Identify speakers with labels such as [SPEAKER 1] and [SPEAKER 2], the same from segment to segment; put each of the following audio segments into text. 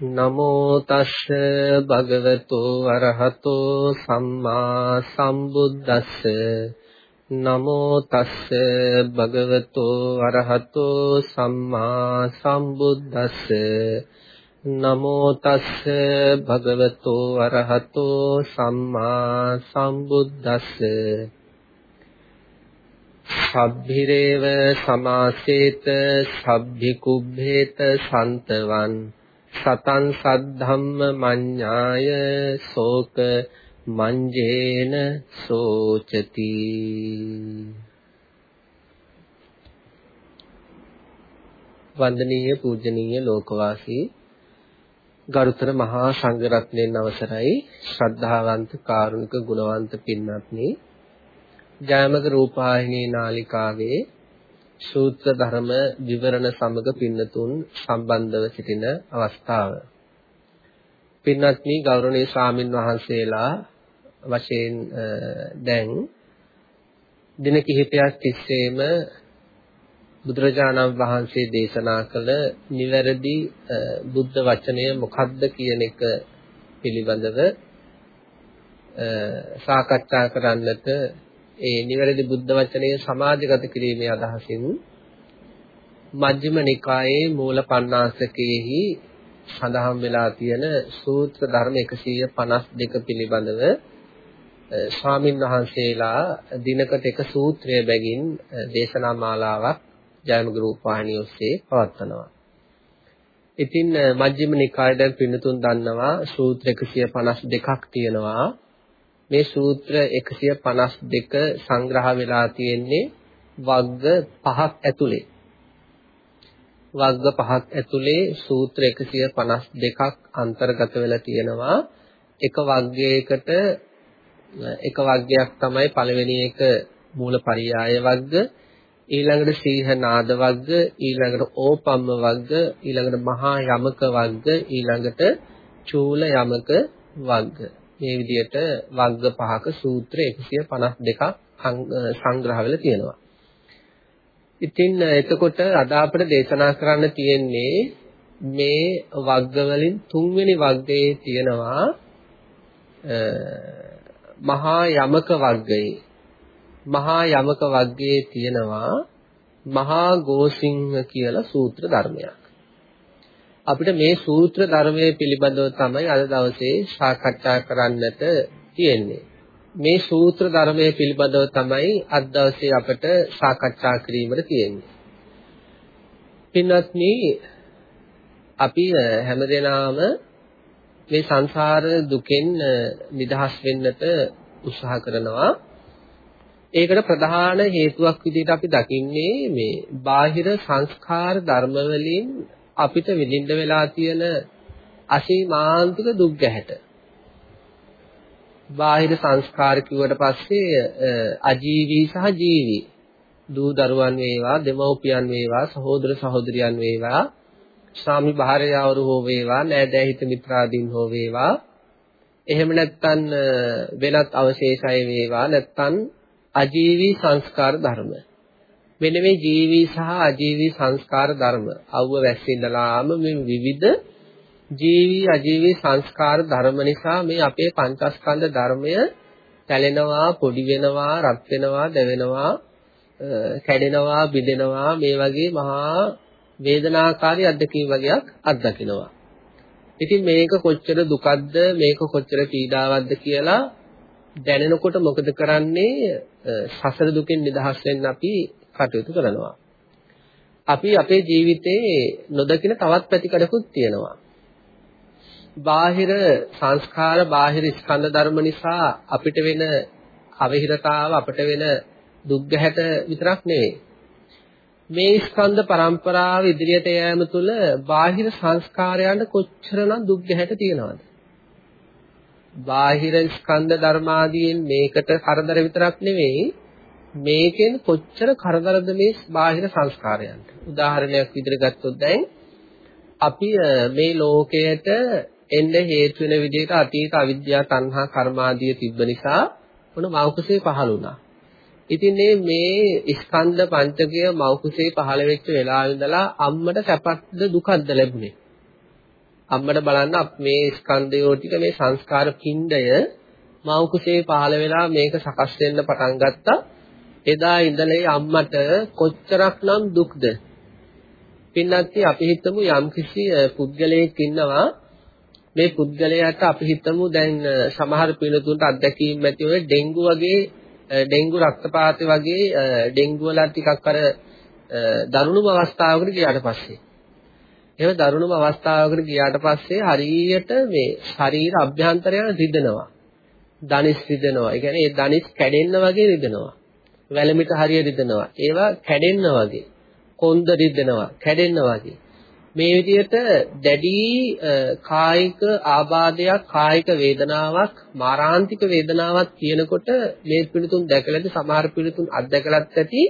[SPEAKER 1] නමෝ තස්ස භගවතෝ අරහතෝ සම්මා සම්බුද්දස්ස. නමෝ තස්ස භගවතෝ අරහතෝ සම්මා සම්බුද්දස්ස. නමෝ තස්ස භගවතෝ අරහතෝ සම්මා සම්බුද්දස්ස. සබ්බිරේව සමාසේත සබ්බි කුබ්බේත සන්තවන් සතං සද්ධම්ම මඤ්ඤාය සෝක මංජේන සෝචති. වන්දනීය පූජනීය ලෝකවාසී ගරුතර මහා සංඝරත්නයන් අවසරයි. ශ්‍රද්ධාවන්ත කාරුණික ගුණවන්ත පින්වත්නි ජයමග රූපවාහිනී නාලිකාවේ සූත්‍ර ධර්ම විවරණ සමග පින්නතුන් සම්බන්ධව සිටින අවස්ථාව. පින්වත්නි ගෞරවනීය ස්වාමින් වහන්සේලා වශයෙන් දැන් දින කිහිපයක් තිස්සේම බුදුරජාණන් වහන්සේ දේශනා කළ නිවැරදි බුද්ධ වචනය මොකක්ද කියන එක පිළිබඳව සාකච්ඡා කරන්නට ඒ නිවැරදි බුද්ධ වචනය සමාජගත කිරීමේ අදහසින් මජ්ක්‍ධිම නිකායේ මූල පණ්ණාසකයේහි සඳහන් වෙලා තියෙන සූත්‍ර ධර්ම 152 පිළිබඳව ස්වාමින් වහන්සේලා දිනකට එක සූත්‍රය බැගින් දේශනා මාලාවක් ජයමග රූපවාහිනිය ඔස්සේ පවත්වනවා. ඉතින් මජ්ක්‍ධිම නිකායේ දැන් පින්නතුන් දන්නවා සූත්‍ර 152ක් තියෙනවා. මේ සූත්‍ර 152 සංග්‍රහ වෙලා තියෙන්නේ වග්ග පහක් ඇතුලේ. වග්ග පහක් ඇතුලේ සූත්‍ර 152ක් අන්තර්ගත වෙලා තියෙනවා. එක වග්ගයකට එක වග්ගයක් තමයි පළවෙනි එක මූලපරියාය වග්ග ඊළඟට සීහ නාද වග්ග ඊළඟට ඕපම්ම වග්ග ඊළඟට මහා යමක වග්ග ඊළඟට චූල යමක වග්ග මේ විදිහට වග්ග පහක සූත්‍ර 152ක් සංග්‍රහ වෙලා තියෙනවා. ඉතින් එතකොට අද අපිට දේශනා කරන්න තියෙන්නේ මේ වග්ග වලින් තුන්වෙනි වග්ගයේ තියෙනවා මහා යමක වග්ගයේ මහා යමක වග්ගයේ තියෙනවා මහා ගෝසිංහ කියලා සූත්‍ර ධර්මයක්. අපිට මේ සූත්‍ර ධර්මයේ පිළිබඳව තමයි අද දවසේ සාකච්ඡා කරන්නට තියෙන්නේ. මේ සූත්‍ර ධර්මයේ පිළිබඳව තමයි අද දවසේ අපට සාකච්ඡා කිරීමට තියෙන්නේ. පින්වත්නි අපි හැමදෙනාම මේ සංසාර දුකෙන් නිදහස් වෙන්නට උත්සාහ කරනවා. ඒකට ප්‍රධාන හේතුවක් විදිහට අපි දකින්නේ මේ බාහිර සංස්කාර ධර්ම වලින් අපිට විඳින්න වෙලා තියෙන අසීමාන්තික දුක් ගැහැට. බාහිර සංස්කාර කිව්වට පස්සේ අජීවී සහ ජීවී. දූ දරුවන් වේවා දෙමව්පියන් වේවා සහෝදර සහෝදරියන් වේවා ස්වාමි භාර්යාවරු හෝ වේවා නෑදෑ හිත මිත්‍රාදීන් හෝ වේවා. එහෙම නැත්නම් වෙනත් අවශේෂය වේවා. නැත්නම් අජීවී සංස්කාර ධර්ම. මෙන්න මේ ජීවි සහ අජීවි සංස්කාර ධර්ම අවුව වැස්සින්දලාම මේ විවිධ ජීවි අජීවි සංස්කාර ධර්ම නිසා මේ අපේ පංචස්කන්ධ ධර්මය පැලෙනවා පොඩි වෙනවා රත් වෙනවා දැවෙනවා කැඩෙනවා බිඳෙනවා මේ වගේ මහා වේදනාකාරී අත්දැකීම් වගේක් අත්දකිනවා. ඉතින් මේක කොච්චර දුකක්ද මේක කොච්චර පීඩාවක්ද කියලා දැනෙනකොට මොකද කරන්නේ සසර දුකෙන් නිදහස් වෙන්න අපි කටයුතු කරනවා. අපි අපේ ජීවිතේ නොදකින තවත් පැතිකඩකුත් තියෙනවා. බාහිර සංස්කාර බාහිර ස්කන්ධ ධර්ම නිසා අපිට වෙන අවහිරතාව අපිට වෙන දුක් ගැහැට විතරක් නෙවෙයි. මේ ස්කන්ධ පරම්පරාව ඉදිරියට යෑම තුළ බාහිර සංස්කාරයන්ට කොච්චරනම් දුක් ගැහැට තියෙනවද? බාහිර ස්කන්ධ ධර්මාදීන් මේකට කරදර විතරක් නෙවෙයි මේකෙන් කොච්චර කරදරද මේ බාහිර සංස්කාරයන්ට. උදාහරණයක් විදිහට ගත්තොත් දැන් අපි මේ ලෝකයට එන්න හේතු වෙන විදිහට අතීත අවිද්‍යාව තණ්හා කර්මාදිය තිබ්බ නිසා මොන මෞකසේ පහළ වුණා. ඉතින් මේ ස්කන්ධ පංචකය මෞකසේ පහළ වෙච්ච වෙලාවෙ ඉඳලා අම්මට සැපක්ද දුකක්ද ලැබුණේ? අම්මට බලන්න මේ ස්කන්ධයෝ ටික මේ සංස්කාර පින්ඩය මෞකසේ පහළ වෙලා මේක සකස් වෙන්න පටන් ගත්තා. එදා ඉඳලා අම්මට කොච්චරක්නම් දුක්ද? පින්නත් අපි හිතමු යම්කිසි පුද්ගලයෙක් ඉන්නවා මේ පුද්ගලයාට අපි හිතමු දැන් සමහර පිළිතුරට අත්දැකීම් ඇති ඔය ඩෙන්ගු වගේ ඩෙන්ගු රක්තපාතය වගේ ඩෙන්ගු වල ටිකක් අර දරුණුම අවස්ථාවකට ගියාට පස්සේ එහෙම දරුණුම අවස්ථාවකට ගියාට පස්සේ හරියට මේ ශරීර අභ්‍යන්තරය රිදෙනවා. දනිස් රිදෙනවා. ඒ කියන්නේ ඒ දනිස් කැඩෙන්න වගේ රිදෙනවා. වැලමිට හරිය රිදෙනවා. ඒවා කැඩෙන්න වගේ. කොන්ද රිදෙනවා, කැඩෙන්න වගේ. මේ විදිහට දැඩි කායික ආබාධයක් කායික වේදනාවක් මාරාන්තික වේදනාවක් කියනකොට මේ පිළිතුන් දැකලාද සමහර පිළිතුන් අත්දැකලත් ඇති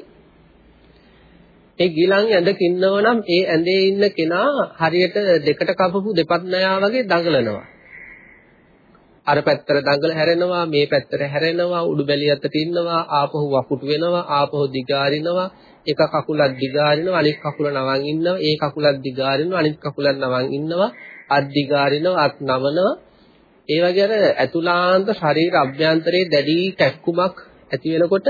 [SPEAKER 1] ඒ ගිලන් ඇඳක ඉන්නවනම් ඒ ඇඳේ ඉන්න කෙනා හරියට දෙකට කපපු දෙපත් නයා වගේ දඟලනවා අර පැත්තට දඟල හැරෙනවා මේ පැත්තට හැරෙනවා උඩු බැලිය අතට ඉන්නවා ආපහු වකුටු වෙනවා ආපහු දිගාරිනවා එක කකුලක් දිගාරිනවා අනිත් කකුල නවන් ඉන්නවා ඒ කකුලක් දිගාරිනවා අනිත් කකුලක් නවන් ඉන්නවා අත් දිගාරිනවා අත් නමනවා ඒ වගේ අර ඇතුලාන්ත ශරීර අභ්‍යන්තරයේ දැඩි කැක්කුමක් ඇති වෙනකොට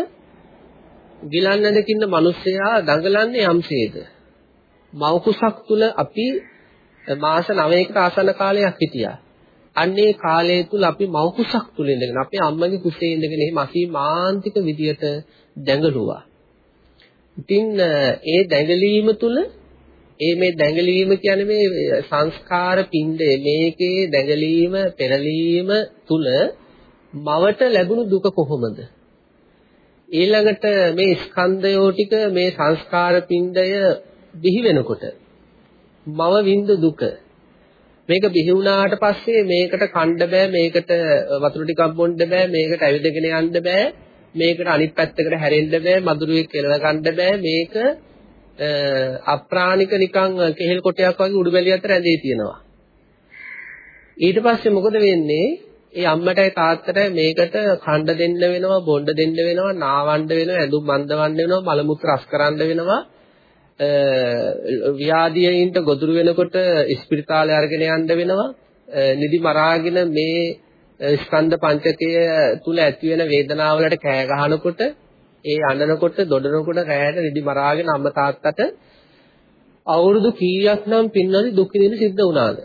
[SPEAKER 1] ගිලන් නැදකින්න මිනිස්සයා දඟලන්නේ යම්සේද මව් කුසක් තුල අපි මාස 9කට ආසන්න කාලයක් හිටියා. අන්නේ කාලය තුල අපි මව් කුසක් තුල ඉඳගෙන අපේ අම්මගේ කුසේ ඉඳගෙන එහෙම අසීමාන්තික විදියට දැඟලුවා. ඉතින් ඒ දැඟලීම තුල ඒ මේ දැඟලීම කියන්නේ මේ සංස්කාර පින්ඩය මේකේ දැඟලීම පෙරලීම තුල මවට ලැබුණු දුක කොහොමද? ඊළඟට මේ ස්කන්ධයෝ ටික මේ සංස්කාර පින්ඩය බිහි වෙනකොට මව විඳ දුක මේක බිහි වුණාට පස්සේ මේකට කණ්ඩ බෑ මේකට වතුර ටිකක් බොන්න බෑ මේකට ඇවිදගෙන යන්න බෑ මේකට අනිත් පැත්තකට හැරෙන්න බෑ මදුරුවෙක් කෙලව ගන්න බෑ මේක අප්‍රාණික නිකන් කෙහෙල් කොටයක් වගේ උඩු බැලිය අතර ඇඳේ තියෙනවා. ඊට පස්සේ මොකද වෙන්නේ? ඒ අම්මටයි තාත්තටයි මේකට කණ්ඩ දෙන්න වෙනවා බොණ්ඩ දෙන්න වෙනවා නාවන්න වෙනවා ඇඳුම් මන්දවන්න වෙනවා මල මුත්‍ර රස කරන්න වෙනවා. ව්‍යාධියින්ට ගොදුරු වෙනකොට ස්පිරිතාලේ අරගෙන යන්න වෙනවා. නිදි මරාගෙන මේ ස්කන්ධ පංචකය තුල ඇති වෙන වේදනාවලට කෑ ගහනකොට ඒ අඬනකොට දොඩනකොට රැයට නිදි මරාගෙන අම්ම තාත්තට අවුරුදු කීයක් නම් පින්නනි දුක් විඳින්න සිද්ධ වුණාද?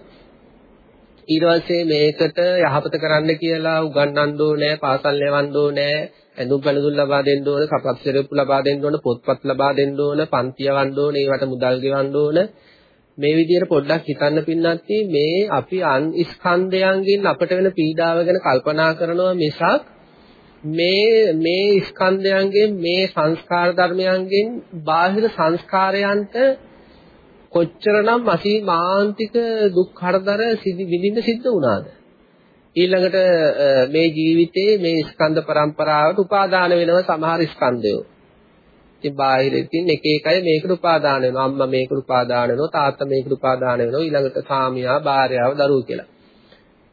[SPEAKER 1] ඊට පස්සේ මේකට යහපත කරන්න කියලා උගන්වන්න ඕනේ පාසල් යවන්න ඕනේ ඇඳුම් පැළඳුම් ලබා දෙන්න ඕනේ කපත් සෙරප්පු ලබා දෙන්න ඕනේ පොත්පත් ලබා දෙන්න ඕනේ පන්ති යවන්න ඕනේ ඒවට මුදල් ගෙවන්න ඕනේ. මේ විදිහට පොඩ්ඩක් හිතන්න පින්නත් මේ අපි අන් ස්කන්ධයන්ගෙන් අපට වෙන පීඩාව ගැන කල්පනා කරනවා මිසක් මේ මේ ස්කන්ධයන්ගෙන් මේ සංස්කාර ධර්මයන්ගෙන් බාහිර සංස්කාරයන්ට කොච්චරනම් අසීමාන්තික දුක් හතරදර සිදි විඳින්න සිද්ධ වුණාද? ඊළඟට මේ ජීවිතේ මේ ස්කන්ධ පරම්පරාවට උපාදාන වෙනවා සමහර ස්කන්ධයෝ ඉතින් බාහිරින් තියෙන එක එකයි මේකට උපාදාන වෙනවා. අම්මා මේකට උපාදාන වෙනවා, තාත්තා මේකට උපාදාන වෙනවා, ඊළඟට සාමියා, භාර්යාව, දරුවෝ කියලා.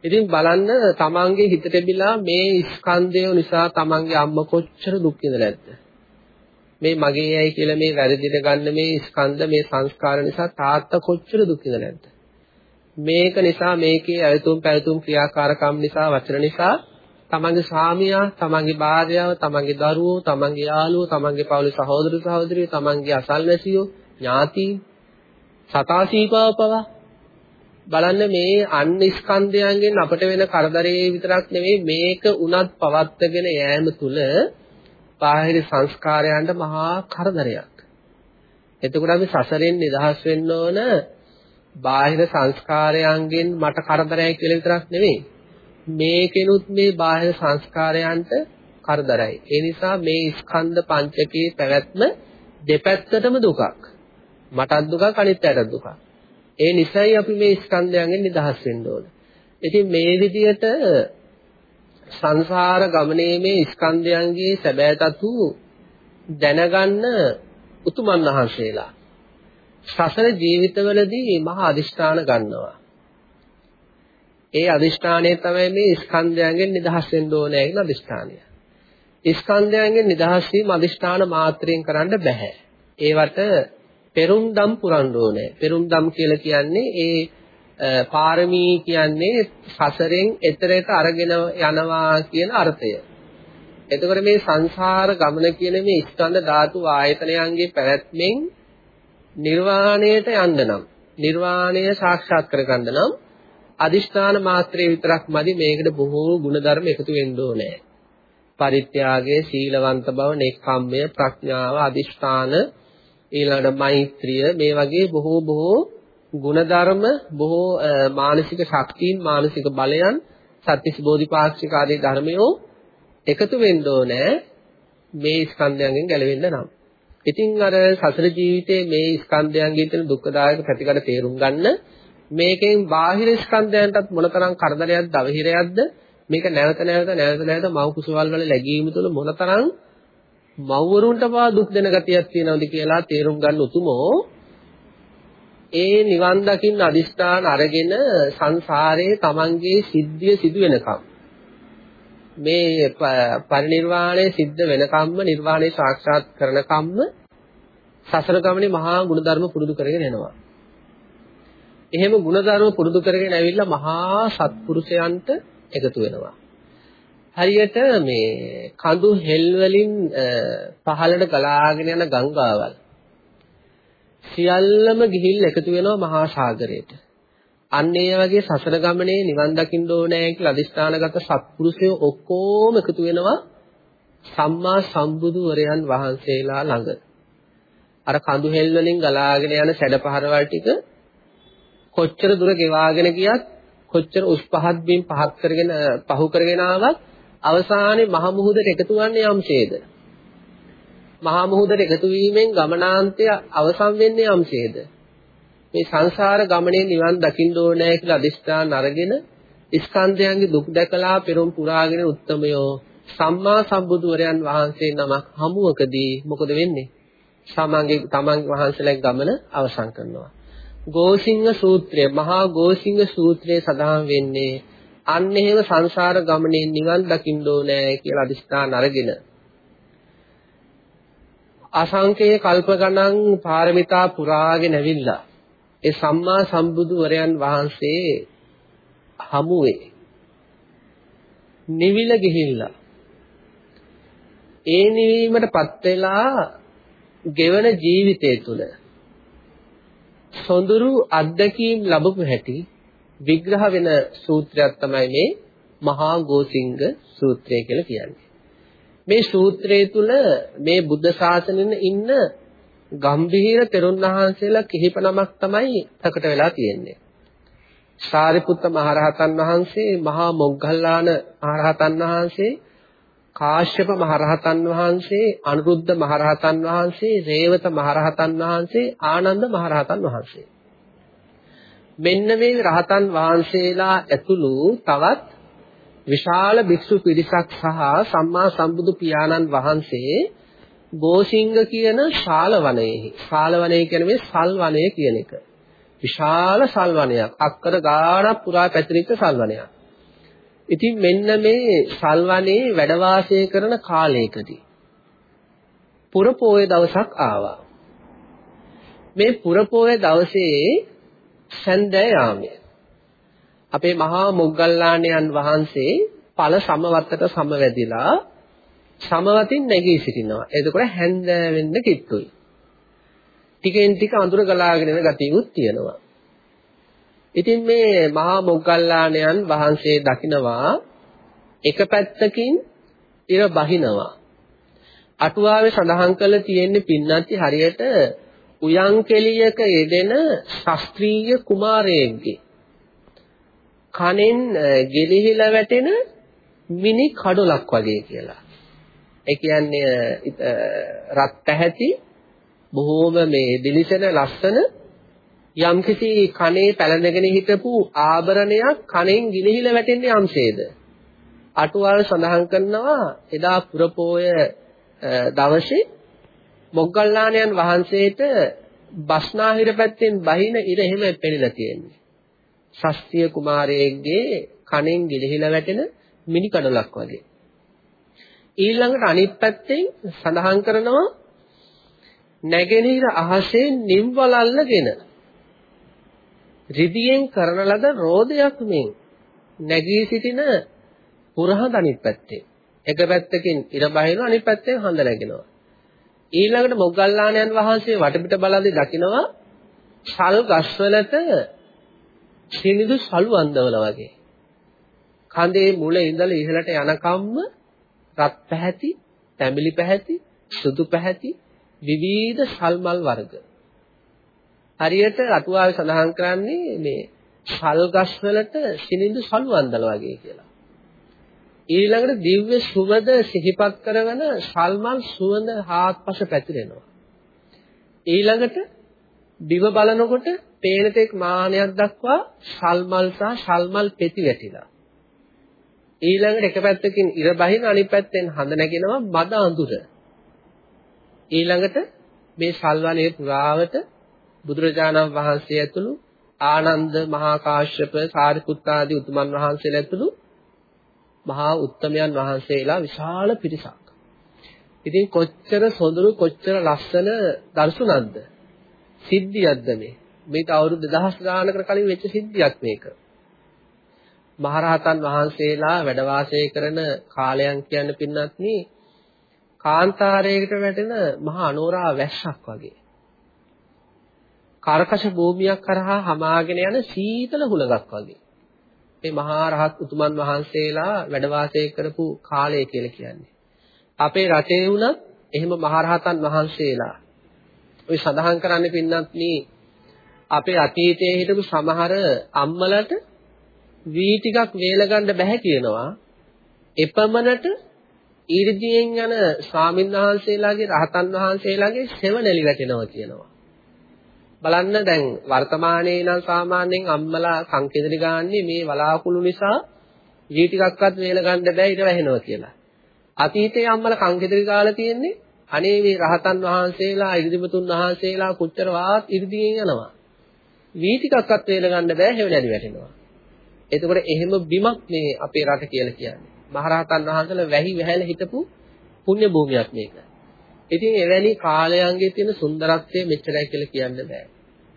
[SPEAKER 1] ඉතින් බලන්න තමන්ගේ හිතට බිලා මේ ස්කන්ධය නිසා තමන්ගේ අම්මා කොච්චර දුක් විඳලා නැද්ද? මේ මගේ ඇයි කියලා මේ වැරදිට ගන්න මේ ස්කන්ධ මේ සංස්කාර නිසා තාත්තා කොච්චර දුක් විඳලා නැද්ද? මේක නිසා මේකේ අයතුම් පැවතුම් ක්‍රියාකාරකම් නිසා වචන නිසා තමන්ගේ ස්වාමියා, තමන්ගේ භාර්යාව, තමන්ගේ දරුවෝ, තමන්ගේ යාළුවෝ, තමන්ගේ පවුලේ සහෝදර සහෝදරියෝ, තමන්ගේ අසල්වැසියෝ, ඥාතීන් සතාසීපාව පවා බලන්න මේ අන් ස්කන්ධයන්ගෙන් අපට වෙන කරදරේ විතරක් නෙවෙයි මේක උනත් පවත්ගෙන යෑම තුල බාහිර සංස්කාරයන්ට මහා කරදරයක්. එතකොට අපි සසරෙන් නිදහස් වෙන්න ඕන බාහිර සංස්කාරයන්ගෙන් මට කරදරයි කියලා විතරක් නෙවෙයි. මේකෙනුත් මේ බාහිර සංස්කාරයන්ට කරදරයි. ඒ නිසා මේ ස්කන්ධ පංචකයේ පැවැත්ම දෙපැත්තටම දුකක්. මටත් දුකක් අනිත් අයටත් දුකක්. ඒ නිසයි අපි මේ ස්කන්ධයන්ගෙන් නිදහස් වෙන්න ඕන. ඉතින් මේ විදිහට සංසාර ගමනේ මේ ස්කන්ධයන්ගේ සැබෑ තතු දැනගන්න උතුමන් වහන්සේලා සසර ජීවිතවලදී මහා අදිෂ්ඨාන ගන්නවා. ඒ අදිෂ්ඨානය තමයි මේ ස්කන්ධයන්ගෙන් නිදහස් වෙන්න ඕනේ කියන අදිෂ්ඨානය. ස්කන්ධයන්ගෙන් නිදහස් වීම අදිෂ්ඨාන මාත්‍රයෙන් කරන්න බෑ. ඒවට පෙරුම්දම් පුරන්න ඕනේ. පෙරුම්දම් කියලා කියන්නේ ඒ පාරමී කියන්නේ සසරෙන් එතරට අරගෙන යනවා කියන අර්ථය. එතකොට මේ සංසාර ගමන කියන මේ ස්කන්ධ ධාතු ආයතනයන්ගේ පැවැත්මෙන් නිර්වාණයට යන්න නම් නිර්වාණය සාක්ෂාත් කරගන්න නම් අදිෂ්ඨාන මාත්‍රේ විතරක් මදි මේකට බොහෝ ಗುಣධර්ම එකතු වෙන්න ඕනේ. පරිත්‍යාගයේ සීලවන්ත බව, නෙක්ඛම්මය, ප්‍රඥාව, අදිෂ්ඨාන ඊළඟට මෛත්‍රිය මේ වගේ බොහෝ බොහෝ ಗುಣධර්ම බොහෝ මානසික ශක්තියින් මානසික බලයන් සත්‍විස් බෝධිපාක්ෂික ආදී ධර්මයෝ එකතු වෙන්න ඕනේ මේ ස්කන්ධයන්ගෙන් ගැලවෙන්න නම්. ඉතින් අර සසර ජීවිතයේ මේ ස්කන්ධයන්ගේ තියෙන දුක්ඛදායක ප්‍රතිකර තේරුම් ගන්න මේකෙන් බාහිර ස්කන්ධයන්ටත් මොනතරම් කරදරයක්ද අවහිරයක්ද මේක නැවත නැවත නැවත නැවත මව් කුසවල් වල läගීම තුළ මොනතරම් මව්වරුන්ට පවා දුක් දෙන ගතියක් තියෙනවද කියලා තේරුම් ගන්න උතුමෝ. ඒ නිවන් දකින්න අදිස්ථාන අරගෙන සංසාරයේ Tamanගේ සිද්ධිය සිදු වෙනකම් මේ පරිණිරවාණය සිද්ධ වෙනකම්ම නිර්වාණය සාක්ෂාත් කරනකම්ම සසර ගමනේ මහා ගුණධර්ම පුරුදු කරගෙන යනවා. එහෙම ගුණධර්ම පුරුදු කරගෙන ඇවිල්ලා මහා සත්පුරුෂයන්ට එකතු වෙනවා. හරියට මේ කඳු හෙල් වලින් පහළට ගලාගෙන යන ගංගාවල් සියල්ලම ගිහිල්ලා එකතු වෙනවා මහා සාගරයට. අන්න ඒ වගේ සසර ගමනේ නිවන් දකින්න ඕනෑ කියලා අදිස්ථානගත සත්පුරුෂයෝ ඔක්කොම එකතු වෙනවා සම්මා සම්බුදුවරයන් වහන්සේලා ළඟ. අර කඳු හෙල් වලින් ගලාගෙන යන සැඩපහරවල් ටික කොච්චර දුර ගෙවාගෙන ගියත් කොච්චර උස් පහත් බිම් පහත් කරගෙන පහු කරගෙන ආවත් අවසානයේ මහ මුහුදට එකතු වන්නේ යම්සේද මහ මුහුදට එකතු වීමෙන් ගමනාන්තය අවසන් වෙන්නේ යම්සේද මේ සංසාර ගමනේ නිවන් දකින්න ඕනේ කියලා අදිස්ථාන අරගෙන ස්කන්ධයන්ගේ දුක් දැකලා පෙරම් පුරාගෙන උත්තමයෝ සම්මා සම්බුදුවරයන් වහන්සේ නමක් හමුවකදී මොකද වෙන්නේ? සමන්ගේ තමන්ගේ වහන්සේලාගේ ගමන අවසන් කරනවා. ගෝසිංහ සූත්‍රය මහා ගෝසිංහ සූත්‍රයේ සඳහන් වෙන්නේ අන්න එහෙම සංසාර ගමනේ නිවන් දකින්න ඕනේ කියලා අදිස්ථාන අරගෙන අසංකේය කල්ප ගණන් පාරමිතා පුරාගෙන ඇවිල්ලා ඒ සම්මා සම්බුදු වරයන් වහන්සේ හමුවේ නිවිල ගිහිල්ලා ඒ නිවීමටපත් වෙලා ගෙවන ජීවිතය තුළ සොඳුරු අත්දැකීම් ලැබපු හැටි විග්‍රහ වෙන සූත්‍රයක් තමයි මේ මහා ගෝසිංග සූත්‍රය කියලා කියන්නේ. මේ සූත්‍රය තුල මේ බුද්ධ ශාසනයේ ඉන්න ගම්භීර තෙරුන් වහන්සේලා කිහිප නමක් තමයි ප්‍රකට වෙලා තියෙන්නේ. සාරිපුත්ත මහරහතන් වහන්සේ, මහා මොග්ගල්ලාන මහරහතන් වහන්සේ, කාශ්‍යප මහරහතන් වහන්සේ, අනුරුද්ධ මහරහතන් වහන්සේ, රේවත මහරහතන් වහන්සේ, ආනන්ද මහරහතන් වහන්සේ. මෙන්න මේ රහතන් වහන්සේලා ඇතුළු තවත් විශාල භික්ෂු පිරිසක් සහ සම්මා සම්බුදු පියාණන් වහන්සේ ගෝසිංග කියන ශාල වනයේහි ශාල වනය කියන්නේ මේ සල් වනය කියන එක. විශාල සල් වනයක්. අක්කර ගාණක් පුරා පැතිරිච්ච සල් වනයක්. ඉතින් මෙන්න මේ සල් වනයේ වැඩ වාසය කරන කාලයකදී පුරපෝය දවසක් ආවා. මේ පුරපෝය දවසේ සන්දෑ යාමයේ අපේ මහා මොග්ගල්ලාණන් වහන්සේ ඵල සමවත්තට සමවැදිලා සමවතින් නැගී සිටිනවා. එතකොට හැන්දෑ වෙන්න කිට්ටුයි. ටිකෙන් ටික අඳුර ගලාගෙන යන ගතියුත් තියෙනවා. ඉතින් මේ මහා මොග්ගල්ලාණන් වහන්සේ දකිනවා එක පැත්තකින් ඉර බහිනවා. අටුවාවේ සඳහන් කරලා තියෙන්නේ පින්නන්ති හරියට උයන් කෙලියක යෙදෙන ශාස්ත්‍රීය කුමාරයෙක්ගේ කනෙන් ගෙලිහිලා වැටෙන මිනි කඩොලක් වගේ කියලා. ඒ කියන්නේ රත් පැහැති බොහෝම මේ දිලිසෙන ලස්සන යම්කිසි කනේ පැලඳගෙන හිටපු ආභරණයක් කනෙන් ගිලිහිලා වැටෙන්නේ යම්සේද අටුවාව සඳහන් කරනවා එදා පුරපෝය දවසේ මොග්ගල්ලාණන් වහන්සේට බස්නාහිර පැත්තෙන් බහින ඉර එහෙම පෙනිලා තියෙන්නේ. ශස්ත්‍රීය කුමාරයෙක්ගේ කණෙන් ගිලිහිලා වැටෙන මිනි කඩලක් වගේ. ඊළඟට අනිත් පැත්තෙන් සඳහන් කරනවා නැගෙනහිර අහසේ නිම්වලල්ලගෙන රිදියෙන් කරන ලද රෝදයක් මෙන් නැගී සිටින පුරහඳ අනිත් පැත්තේ. එක පැත්තකින් ඉර බහිනවා අනිත් පැත්තෙන් හඳ නැගෙනවා. ඊළඟට මොග්ගල්ලාණන් වහන්සේ වටපිට බලද්දී දකිනවා සල් ගස්වලට සිනිදු සලු අන්දවල වගේ. කඳේ මුල ඉඳලා ඉහළට යනකම්ම රත් පැහැති, තැඹිලි පැහැති, සුදු පැහැති විවිධ සල්මල් වර්ග. හරියට අටුවාවේ සඳහන් කරන්නේ මේ සල් ගස්වලට සිනිඳු සලු අන්දල වගේ කියලා. ඊළඟට දිව්‍ය සුවඳ සිහිපත් කරන සල්මල් සුවඳ හාත්පස පැතිරෙනවා. ඊළඟට දිව බලනකොට පේන තෙක් මානයක් දක්වා සල්මල් සහ සල්මල් පෙති වැටිලා. ඊළඟට එක පැත්තකින් ඉර බහින අනිත් පැත්තෙන් හඳ නැගෙනවා මද අඳුර. ඊළඟට මේ සල්වනයේ පුරාවට බුදුරජාණන් වහන්සේ ඇතුළු ආනන්ද මහා කාශ්‍යප සාරිපුත්ත ආදී උතුමන් වහන්සේලා ඇතුළු මහා උත්තමයන් වහන්සේලා විශාල පිරිසක්. ඉතින් කොච්චර සොඳුරු කොච්චර ලස්සන දර්ශනක්ද? සිද්ධියක්ද මේ? මේක අවුරුදු 2000 ගානකට කලින් වෙච්ච සිද්ධියක් මේක. මහරහතන් වහන්සේලා වැඩ වාසය කරන කාලයන් කියන්න පින්නත්නි කාන්තාරයකට වැටෙන මහා අනෝරා වැස්සක් වගේ. කරකශ භූමියක් කරහා හමාගෙන යන සීතල හුලඟක් වගේ. මේ මහා රහත් උතුමන් වහන්සේලා වැඩ වාසය කරපු කාලය කියලා කියන්නේ. අපේ රටේ වුණත් එහෙම මහරහතන් වහන්සේලා ඔය සඳහන් කරන්නේ පින්නත් මේ අපේ අතීතයේ හිටපු සමහර අම්මලට වී ටිකක් වේල ගන්න බැහැ කියනවා. එපමණට ඊර්ජියෙන් යන ස්වාමින්වහන්සේලාගේ රහතන් වහන්සේලාගේ සෙවණලි වැටෙනවා කියනවා. බලන්න දැන් වර්තමානයේ නම් සාමාන්‍යයෙන් අම්මලා සංකේතලි ගාන්නේ මේ වලාකුළු නිසා ජී ටිකක්වත් වේල ගන්න බෑ ඊට වැහෙනවා කියලා. අතීතයේ අම්මලා සංකේතලි ගාලා තියෙන්නේ අනේ මේ රහතන් වහන්සේලා ඉරිදිමතුන් වහන්සේලා කොච්චර වාත් ඉරිදියෙන් යනවා. වී ටිකක්වත් වේල ගන්න බෑ හැවලැලි වැටෙනවා. එතකොට එහෙම බිමක් මේ අපේ රට කියලා කියන්නේ. මහරහතන් වහන්සේලා වැහි වැහැල හිටපු පුණ්‍ය භූමියක් මේක. ඉතින් එවැනි කාලයන්ගේ තියෙන සුන්දරත්වය මෙච්චරයි කියලා කියන්න බෑ.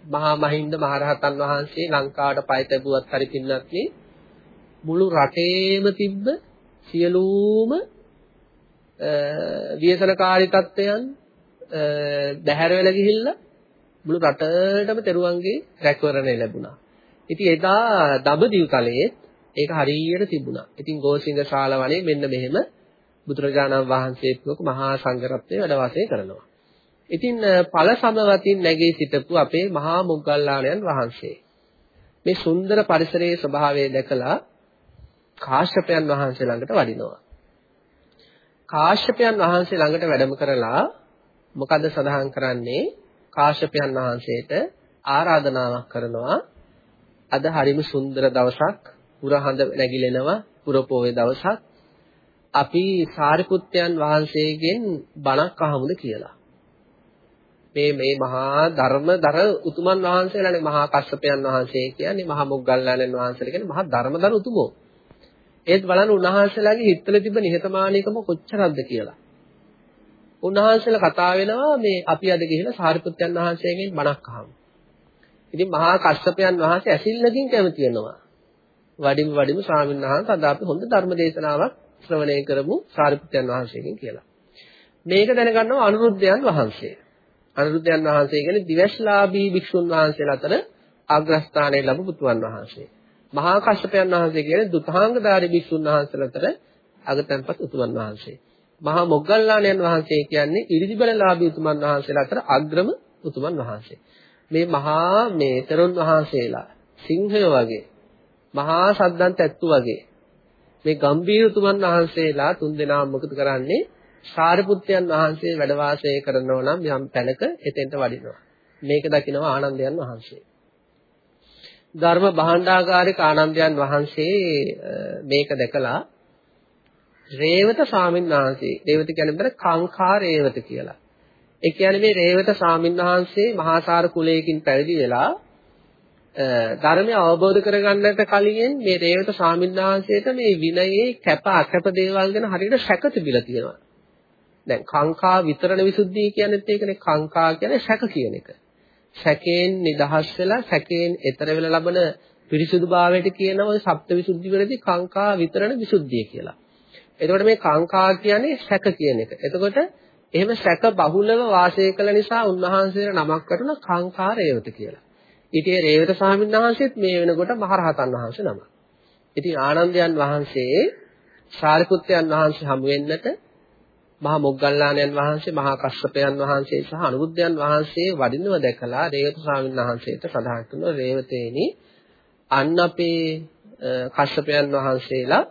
[SPEAKER 1] මහා මහින්ද මහරහතන් වහන්සේ ලංකාවට පය තැබුවත් හරි පින්නත් මුළු රටේම තිබ්බ සියලුම ව්‍යසනකාරී තත්ත්වයන් බැහැර වෙලා ගිහිල්ලා මුළු රටටම තෙරුවන්ගේ රැකවරණය ලැබුණා. ඉතින් එදා දඹදිව් තලයේ ඒක හරියට තිබුණා. ඉතින් ගෝසිංග ශාලවනේ මෙන්න මෙහෙම බුදුරජාණන් වහන්සේත් මහා සංඝරත්නය වැඩ වාසය කරනවා. ඉතින් ඵල සමවතින් නැගී සිටපු අපේ මහා මොග්ගල්ලාණන් වහන්සේ මේ සුන්දර පරිසරයේ ස්වභාවය දැකලා කාශ්‍යපයන් වහන්සේ ළඟට වඩිනවා. කාශ්‍යපයන් වහන්සේ ළඟට වැඩම කරලා මොකද සඳහන් කරන්නේ කාශ්‍යපයන් වහන්සේට ආරාධනාවක් කරනවා අද හරිම සුන්දර දවසක් පුරහඳ නැගිලෙනවා පුරපෝය දවසක් අපි සාරිපුත්යන් වහන්සේගෙන් බණක් අහමුද කියලා. මේ මේ මහා ධර්මදර උතුමන් වහන්සේලානේ මහා කස්සපයන් වහන්සේ කියන්නේ මහා මොග්ගල්ලාණන් වහන්සේලා කියන්නේ මහා ධර්මදර උතුමෝ. ඒත් බලන්න උන්වහන්සේලාගේ හිතවල තිබ්බ නිහතමානීකම කොච්චරක්ද කියලා. උන්වහන්සේලා කතා වෙනවා මේ අපි අද ගිහිල්ලා සාරිපුත්යන් වහන්සේගෙන් බණක් අහමු. ඉතින් මහා කස්සපයන් වහන්සේ ඇසිල්ලකින් කැමති වෙනවා. වඩිම වඩිම ස්වාමීන් වහන්සේ අද අපි හොඳ ධර්ම දේශනාවක් ශ්‍රවණය කරමු සාරිපුත්යන් වහන්සේගෙන් කියලා. මේක දැනගන්නවා අනුරුද්ධයන් වහන්සේ. අනුරුද්ධයන් වහන්සේ කියන්නේ දිවස්ලාභී භික්ෂුන් වහන්සේලා අතර අග්‍රස්ථානයේ ලැබු පුතුන් වහන්සේ. මහා කශ්‍යපයන් වහන්සේ කියන්නේ දුතාංගධාරී භික්ෂුන් වහන්සේලා අතර අගතන්පත් උතුමන් වහන්සේ. මහා මොග්ගල්ලාණන් වහන්සේ කියන්නේ ඉරිදිබලලාභී උතුමන් වහන්සේලා අතර අග්‍රම උතුමන් වහන්සේ. මේ මහා මේ තරුන් වහන්සේලා සිංහය වගේ මහා සද්දන්ත ඇත්තු වගේ මේ ගම්බීර උතුමන් වහන්සේලා තුන් දෙනා මොකද කරන්නේ? සාරිපුත්යන් වහන්සේ වැඩ වාසය කරනව නම් යම් තැනක එතෙන්ට වඩිනවා. මේක දකිනවා ආනන්දයන් වහන්සේ. ධර්ම භාණ්ඩාගාරික ආනන්දයන් වහන්සේ මේක දැකලා රේවත ස්වාමීන් වහන්සේ රේවත කියන්නේ බර කාංකා රේවත කියලා. ඒ කියන්නේ මේ රේවත ස්වාමීන් වහන්සේ මහාසාර කුලයකින් පැවිදි වෙලා ධර්මය අවබෝධ කරගන්නට කලින් මේ රේවත ස්වාමීන් වහන්සේට මේ විනයේ කැප අකැප දේවල් ගැන හරියට සැක තිබිලා තියෙනවා. දැන් කාංකා විතරණ විසුද්ධිය කියන්නේත් ඒකනේ කාංකා කියන්නේ සැක කියන එක. සැකයෙන් නිදහස් වෙලා සැකයෙන් එතර වෙලා ලබන පිරිසුදුභාවයට කියනවා සප්තවිසුද්ධි වලදී කාංකා විතරණ විසුද්ධිය කියලා. එතකොට මේ කාංකා කියන්නේ සැක කියන එක. එතකොට එහෙම සැක බහුලව වාසය කළ නිසා උන්වහන්සේට නමක් වටුණ කාංකා රේවත කියලා. ඉතින් රේවත ස්වාමීන් වහන්සේත් මේ වෙනකොට මහරහතන් වහන්සේ නමක්. ඉතින් ආනන්දයන් වහන්සේ සාරිපුත්‍රයන් වහන්සේ හමු වෙන්නට මහා මොග්ගල්ලාණන් වහන්සේ මහා කස්සපයන් වහන්සේ සහ අනුරුද්ධයන් වහන්සේ වඩිනව දැකලා රේවත ස්වාමීන් වහන්සේට සඳහන් කරන රේවතේනි අන්න අපේ කස්සපයන් වහන්සේලා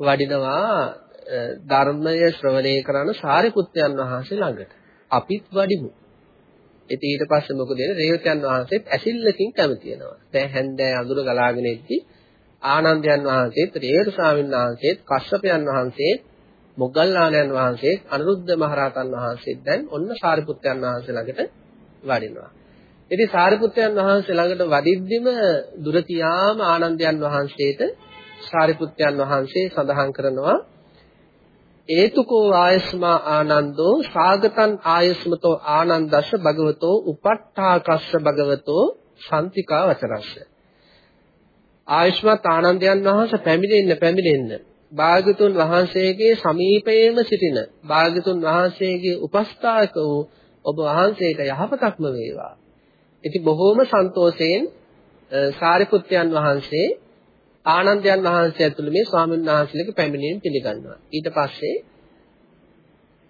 [SPEAKER 1] වඩිනවා ධර්මය ශ්‍රවණය කරන සාරිපුත්යන් වහන්සේ ළඟට අපිත් වඩිමු. ඉතින් ඊට පස්සේ මොකද වෙන්නේ? රේවතයන් වහන්සේත් ඇසිල්ලකින් කැමති වෙනවා. දැන් හැන්දෑ අඳුර ගලාගෙන ඉද්දි ආනන්දයන් වහන්සේත් රේවත ස්වාමීන් වහන්සේත් කස්සපයන් වහන්සේත් මොග්ගල්ලාණන් වහන්සේ අනුරුද්ධ මහරහතන් වහන්සේත් දැන් ඔන්න සාරිපුත්‍රයන් වහන්සේ ළඟට වඩිනවා. ඉතින් සාරිපුත්‍රයන් වහන්සේ ළඟට වඩිද්දිම දුර තියාම ආනන්දයන් වහන්සේට සාරිපුත්‍රයන් වහන්සේ සඳහන් කරනවා ඒතුකෝ ආයස්මා ආනන්දෝ සාගතං ආයස්මතෝ ආනන්දස්ස භගවතෝ උපට්ඨාකස්ස භගවතෝ සම්තිකා වචරස්ස ආයස්මත් ආනන්දයන් වහන්සේ පැමිණෙන්න පැමිණෙන්න භාගතුන් වහන්සේගේ සමීපයේම සිටින භාගතුන් වහන්සේගේ උපස්ථායක වූ ඔබ වහන්සේට යහපතක්ම වේවා. ඉතින් බොහෝම සන්තෝෂයෙන් සාරිපුත්යන් වහන්සේ ආනන්දයන් වහන්සේ ඇතුළු මේ ස්වාමීන් වහන්සේලගේ පැමිණීම පිළිගන්නවා. ඊට පස්සේ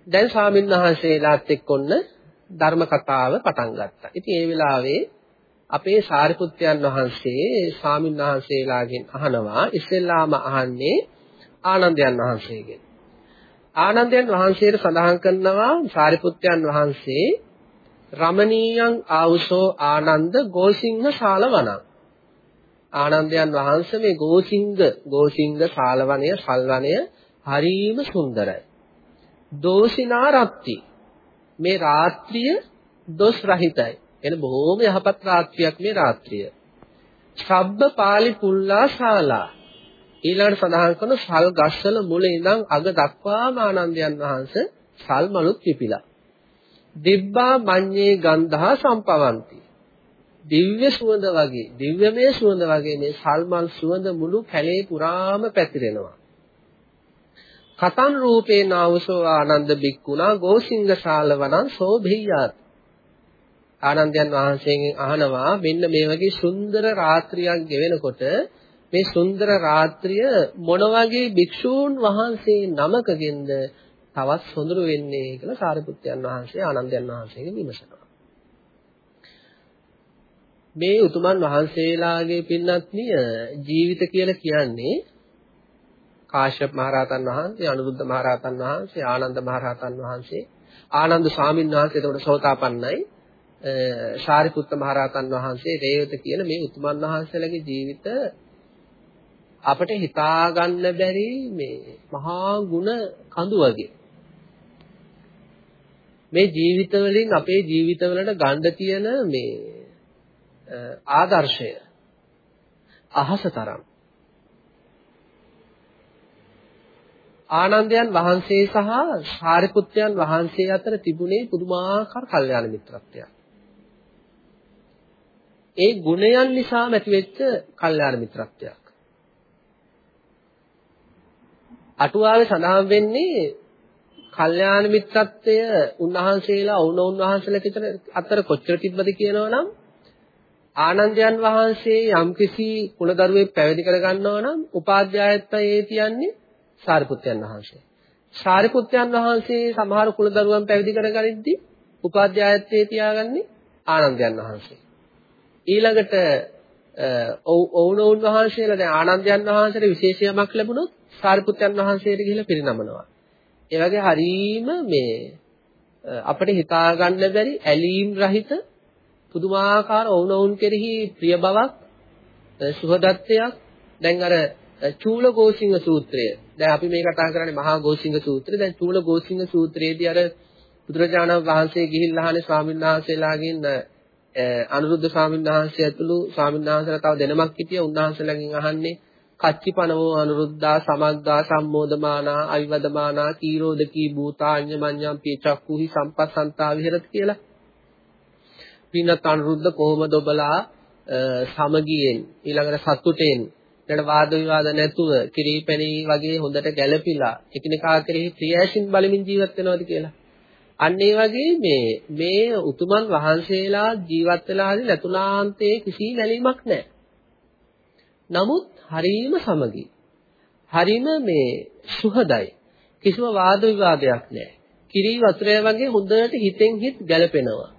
[SPEAKER 1] දැන් ස්වාමීන් වහන්සේලාත් එක්ක ඔන්න ධර්ම කතාව පටන් ගත්තා. ඉතින් ඒ වෙලාවේ අපේ සාරිපුත්යන් වහන්සේ ස්වාමීන් වහන්සේලාගෙන් අහනවා ඉස්සෙල්ලාම අහන්නේ ආනන්දයන් වහන්සේගෙන්. ආනන්දයන් වහන්සේට සඳහන් කරනවා සාරිපුත්යන් වහන්සේ රමණීයං ආවුසෝ ආනන්ද ගෝසිංහ ශාලවණං ආනන්දයන් වහන්සේ මේ ගෝසිංග ගෝසිංග ශාලවණය සල්වණය හරීම සුන්දරයි. දෝසිනා රත්ති මේ රාත්‍රිය දොස් රහිතයි. එන බොහෝම යහපත් රාත්‍රියක් මේ රාත්‍රිය. ශබ්බ පාලි පුල්ලා ශාලා ඊළඟට සඳහන් කරන සල් ගස්වල මුල ඉඳන් අග දක්වාම ආනන්දයන් වහන්සේ සල් මලුත් පිපිලා. දිබ්බා මඤ්ඤේ ගන්ධා සම්පවಂತಿ. දිව්‍ය සුවඳ වගේ දිව්‍යමය සුවඳ වගේ මේ සල්මල් සුවඳ මුළු කැලේ පුරාම පැතිරෙනවා. කතන් රූපේ නාවසෝ ආනන්ද බික්කුණා ගෝසිංග ශාලවනං සෝභියාත්. ආනන්දයන් වහන්සේගෙන් අහනවා මෙන්න මේ වගේ සුන්දර රාත්‍රියක් ගෙවෙනකොට මේ සුන්දර රාත්‍රිය මොන වගේ භික්ෂූන් වහන්සේ නමකගෙන්ද තවත් සොඳුරු වෙන්නේ කියලා සාරිපුත්යන් වහන්සේ ආනන්දයන් වහන්සේගෙන් විමසනවා. මේ උතුමන් වහන්සේලාගේ පින්නත්නිය ජීවිත කියලා කියන්නේ කාශ්‍යප මහරහතන් වහන්සේ, අනුරුද්ධ මහරහතන් වහන්සේ, ආනන්ද මහරහතන් වහන්සේ, ආනන්ද ස්වාමීන් වහන්සේ එතකොට සෝතාපන්නයි. ශාරිපුත්ත මහරහතන් වහන්සේ, රේවත කියන මේ උතුමන් වහන්සේලාගේ ජීවිත අපිට හිතා ගන්න බැරි මේ මහා ගුණ කඳු වගේ. මේ ජීවිත වලින් අපේ ජීවිතවලට ගන්න තියෙන මේ ආදර්ශය අහසතරම් ආනන්දයන් වහන්සේ සහ සාරිපුත්‍රයන් වහන්සේ අතර තිබුණේ පුදුමාකාර කල්යාණ මිත්‍රත්වයක්. ඒ ගුණයන් නිසා ඇතිවෙච්ච කල්යාණ මිත්‍රත්වයක්. අටුවාවේ සඳහන් වෙන්නේ කල්යාණ මිත්‍රත්වය උන්වහන්සේලා වුණ උන්වහන්සේලා අතර කොච්චර තිබ්බද කියනවනම් ආනන්දයන් වහන්සේ යම්කිසි කුලදරුවෙක් පැවිදි කර ගන්නවා නම් උපාධ්‍යායත්වයේ තියන්නේ සාරිපුත්යන් වහන්සේ. සාරිපුත්යන් වහන්සේ සමහර කුල දරුවන් පැවිදි කරගනිද්දී උපාධ්‍යායත්වයේ තියාගන්නේ ආනන්දයන් වහන්සේ. ඊළඟට ඔවුනොවුන් වහන්සේලා දැන් ආනන්දයන් වහන්සේට විශේෂයමක් ලැබුණොත් සාරිපුත්යන් වහන්සේට ගිහිලා පිරිනමනවා. ඒ වගේ හරීම මේ අපිට හිතා ගන්න බැරි ඇලීම් රහිත පුදුමාකාර ඔවුනොවුන් කෙරෙහි ප්‍රිය බවක් සුහදත්වයක්. දැන් අර චූල ගෝසිංහ සූත්‍රය. දැන් අපි මේ කතා කරන්නේ මහා ගෝසිංහ සූත්‍රය. දැන් චූල ගෝසිංහ සූත්‍රයේදී අර බුදුරජාණන් වහන්සේ ගිහිල්ලා අහන්නේ ස්වාමීන් වහන්සේලාගෙන් අනුරුද්ධ ස්වාමීන් වහන්සේ ඇතුළු ස්වාමීන් වහන්සේලා තව දෙනමක් හිටිය. උන්වහන්සේලාගෙන් අහන්නේ කච්චිපනවෝ අනුරුද්ධා සමග්ගා සම්මෝදමානා අවිවදමානා කීරෝදකී භූතා අඤ්ඤමඤ්ඤම් පියචක්කුහි සම්පස්සන්තා විහෙරති කියලා. පින්නත් අනුරුද්ධ කොහොමද ඔබලා සමගියෙන් ඊළඟට සතුටෙන් ඊළඟ වාද විවාද නැතුව කිරිපැණි වගේ හොඳට ගැළපිලා එකිනෙකා කෙරෙහි ප්‍රියෑසින් බලමින් ජීවත් වෙනවද කියලා. අන්න ඒ වගේ මේ මේ උතුමන් වහන්සේලා ජීවත් වෙලා හරි ලතුලාන්තයේ කිසි නැලීමක් නැහැ. නමුත් හරීම සමගි. හරීම මේ සුහදයි. කිසිම වාද විවාදයක් නැහැ. කිරි වතුරය වගේ හොඳට හිතෙන් හිත ගැලපෙනවා.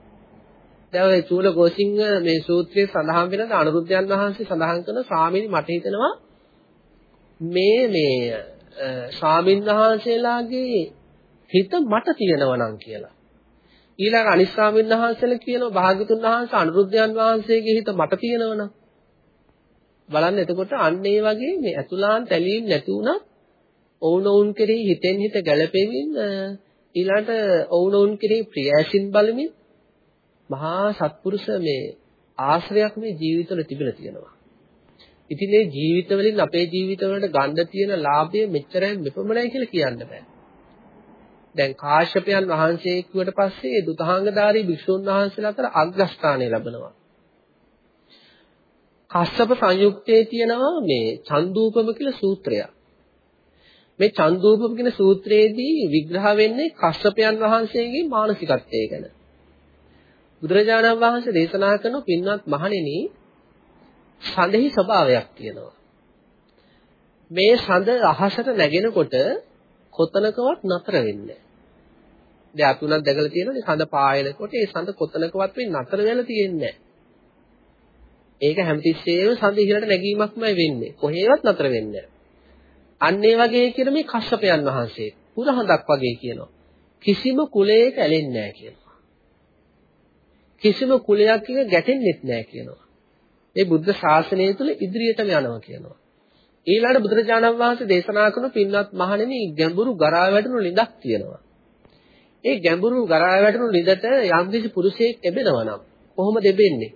[SPEAKER 1] දැන් ඔය චූල ගෝසිංහ මේ සූත්‍රයේ සඳහන් වෙන අනුරුද්ධයන් වහන්සේ සඳහන් කරන ස්වාමීනි මට හිතෙනවා මේ මේ ස්වාමින් වහන්සේලාගේ හිත මට තියෙනවා නම් කියලා. ඊළඟ අනිත් ස්වාමීන් වහන්සේලා කියනවා භාග්‍යතුන් වහන්සේ අනුරුද්ධයන් වහන්සේගේ හිත මට තියෙනවා නම් බලන්න එතකොට අන්න ඒ වගේ මේ අතුලාන් තැලීම් නැති වුණත් ඔවුනොවුන් කෙරෙහි හිතෙන් හිත ගැළපෙමින් ඊළඟට ඔවුනොවුන් කෙරෙහි ප්‍රියෑසින් බලමින් මහා සත්පුරුෂ මේ ආශ්‍රයක් මේ ජීවිතවල තිබිලා තියෙනවා. ඉතින් මේ ජීවිතවලින් අපේ ජීවිතවලට ගන්න තියෙන ලාභය මෙච්චරයි මෙපමණයි කියලා කියන්න බෑ. දැන් කාශ්‍යපයන් වහන්සේ කිව්වට පස්සේ දුතාංගධාරී භික්ෂුන් වහන්සේලා අතර අග්‍රස්ථානය ලැබෙනවා. කස්සප සංයුක්තයේ තියෙනවා මේ චන්දූපම කියලා සූත්‍රයක්. මේ චන්දූපම කියන සූත්‍රයේදී විග්‍රහ වෙන්නේ කස්සපයන් වහන්සේගේ මානසිකත්වය ගැන. බුදුරජාණන් වහන්සේ දේශනා කරන පින්වත් මහණෙනි සඳෙහි ස්වභාවයක් තියෙනවා. මේ සඳ අහසට නැගෙනකොට කොතනකවත් නතර වෙන්නේ දැන් අපි උනත් දැකලා තියෙනවානේ සඳ පායනකොට ඒ සඳ කොතනකවත් වෙන්නේ නතර වෙලා තියෙන්නේ ඒක හැමතිස්සෙම සඳ ඉහළට නැගීමක්මයි වෙන්නේ. කොහේවත් නතර වෙන්නේ අන්න ඒ වගේ කියන මේ කස්සපයන් වහන්සේ පුරහඳක් වගේ කියනවා. කිසිම කුලයක ඇලෙන්නේ නැහැ කියනවා. කිසිම කුලයක් එක ගැටෙන්නෙත් නැහැ කියනවා. මේ බුද්ධ ශාසනය තුල ඉදිරියටම යනවා කියනවා. ඊළඟ බුදුරජාණන් වහන්සේ දේශනා කරන පින්වත් මහණෙනි ගැඹුරු ගරා වැටුණු ලිඳක් තියෙනවා. ඒ ගැඹුරු ගරා වැටුණු ලිඳට යම්කිසි පුරුෂයෙක් එබෙනවා නම් කොහොමද එබෙන්නේ?